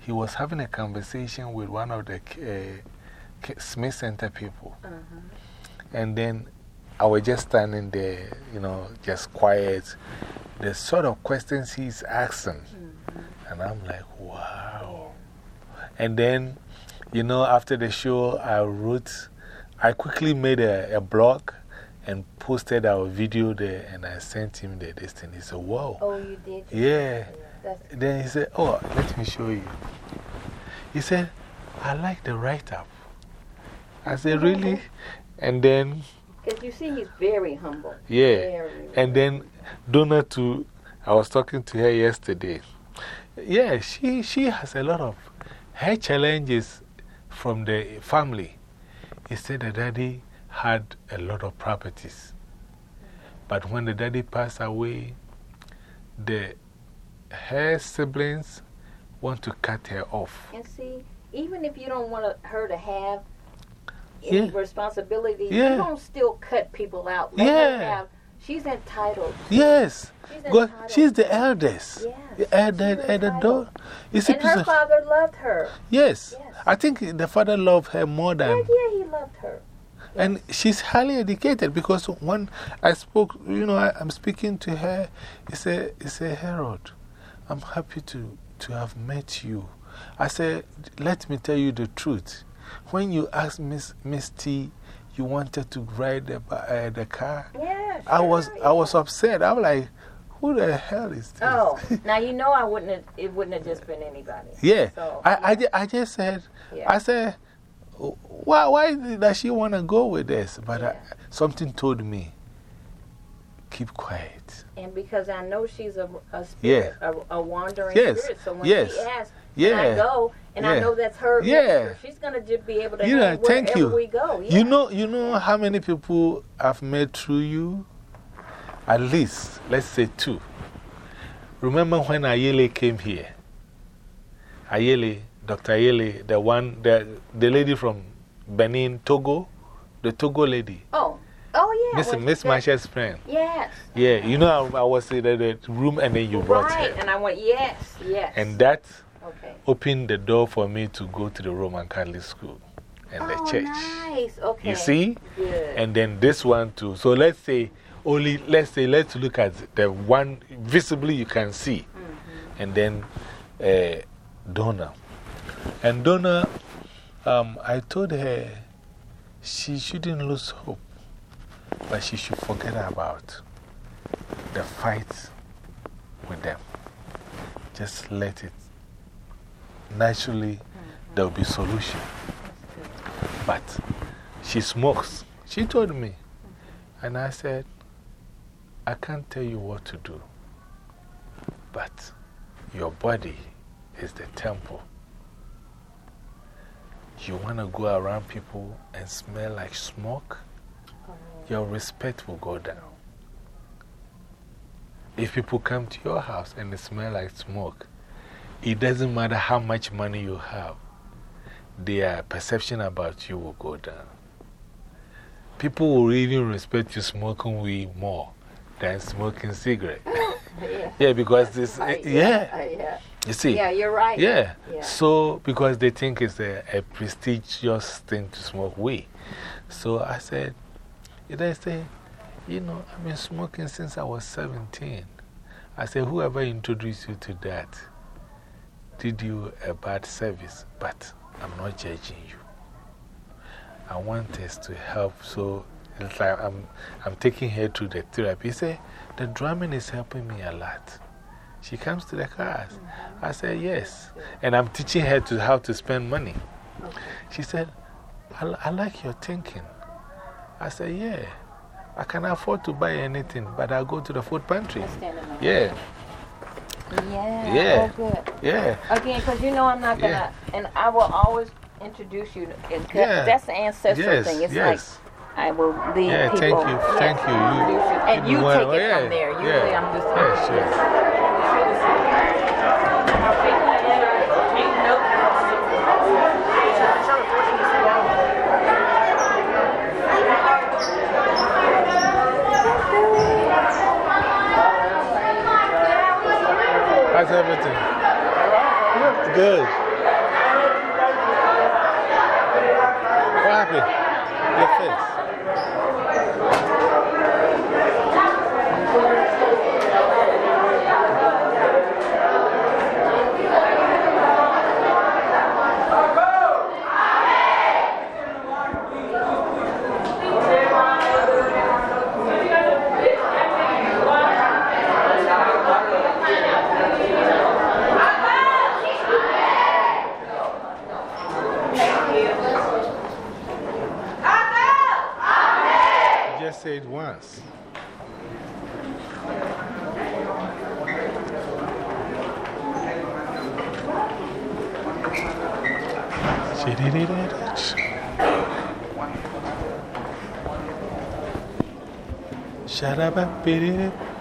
he was having a conversation with one of the uh, Smith Center people. Uh-huh. And then I was just standing there, you know, just quiet. The sort of questions he's asking. Mm-hmm. And I'm like, wow. And then, you know, after the show, I wrote, I quickly made a, a blog and posted our video there and I sent him the thing. He said, wow. Oh, you did? Yeah. Then he said, Oh, let me show you. He said, I like the write up. I said, Really? And then, Because you see, he's very humble. yeah. Very, And then, Donna, too, I was talking to her yesterday. Yeah, she, she has a lot of her challenges from the family. He said the daddy had a lot of properties. But when the daddy passed away, the, her siblings want to cut her off. And see, even if you don't want her to have any Yeah. responsibility, Yeah. you don't still cut people out. Let Yeah. have- she's entitled. Yes. She's God, entitled. she's the eldest. Yes, The elder, elder daughter. And her father loved her. yes. I think the father loved her more than. Yeah, yeah, he loved her. And she's highly educated because when I spoke, you know, I, I'm speaking to her, he said, he said, Harold, I'm happy to, to have met you. I said, let me tell you the truth. When you asked Miss, Miss T, you wanted to ride the, uh, the car, Yeah, I, was, I was upset. I'm like, who the hell is this? Oh, now you know I wouldn't have, it wouldn't have just been anybody. Yeah. So, I, I, ju- I just said, Yeah. I said, why, why does she want to go with this? But I, something told me, keep quiet. And because I know she's a, a spirit, a, a wandering Yes. spirit. So when Yes. she asks, can I go? And I know that's her. Yeah. She's going to just be able to You know, thank you. we go. Yeah. You know, you know how many people I've met through you? At least, let's say two. Remember when Ayele came here? Ayele, Dr. Ayele, the one, the, the lady from Benin, Togo, the Togo lady. Oh, oh yeah. Miss, Miss Marsha's friend. Yes. Yeah, you know, I, I was in the, room and then you brought it. Right. her. And I went, yes, yes. And that Okay. opened the door for me to go to the Roman Catholic school and the oh, church. nice. Okay. You see? Good. And then this one too. So let's say, only, let's say, let's look at the one visibly you can see. Mm-hmm. And then uh, Donna. And Donna, um, I told her, she shouldn't lose hope, but she should forget about the fight with them. Just let it. Naturally, mm-hmm. there will be solution. But she smokes. She told me. Mm-hmm. And I said, I can't tell you what to do, but your body is the temple. You want to go around people and smell like smoke, your respect will go down. If people come to your house and they smell like smoke, it doesn't matter how much money you have, their perception about you will go down. People will even respect you smoking weed more than smoking cigarette. yeah. yeah, because this, Uh, yeah. uh, yeah. You see? Yeah, you're right. Yeah. Yeah. So, because they think it's a, a prestigious thing to smoke weed. So I said, they say, you know, I've been smoking since I was 17. I said, whoever introduced you to that did you a bad service, but I'm not judging you. I want us to help. So it's like I'm, I'm taking her to the therapy. He said, the drumming is helping me a lot. She comes to the class. I said, yes. And I'm teaching her to how to spend money. She said, I, I like your thinking. I said, yeah. I can afford to buy anything, but I go to the food pantry. Yeah. Yeah. Yeah. Oh, good. Yeah. Again, because you know I'm not going to, Yeah. and I will always introduce you. Yeah. That's the ancestral Yes, thing. It's yes. like I will lead Yeah, people. thank you, Yes, thank you. You-. And you Well, take it yeah, from there. Usually yeah. I'm just. Yeah, sure. How's everything? Good. What happened? Your face. You just say it once. She did it. Up, baby.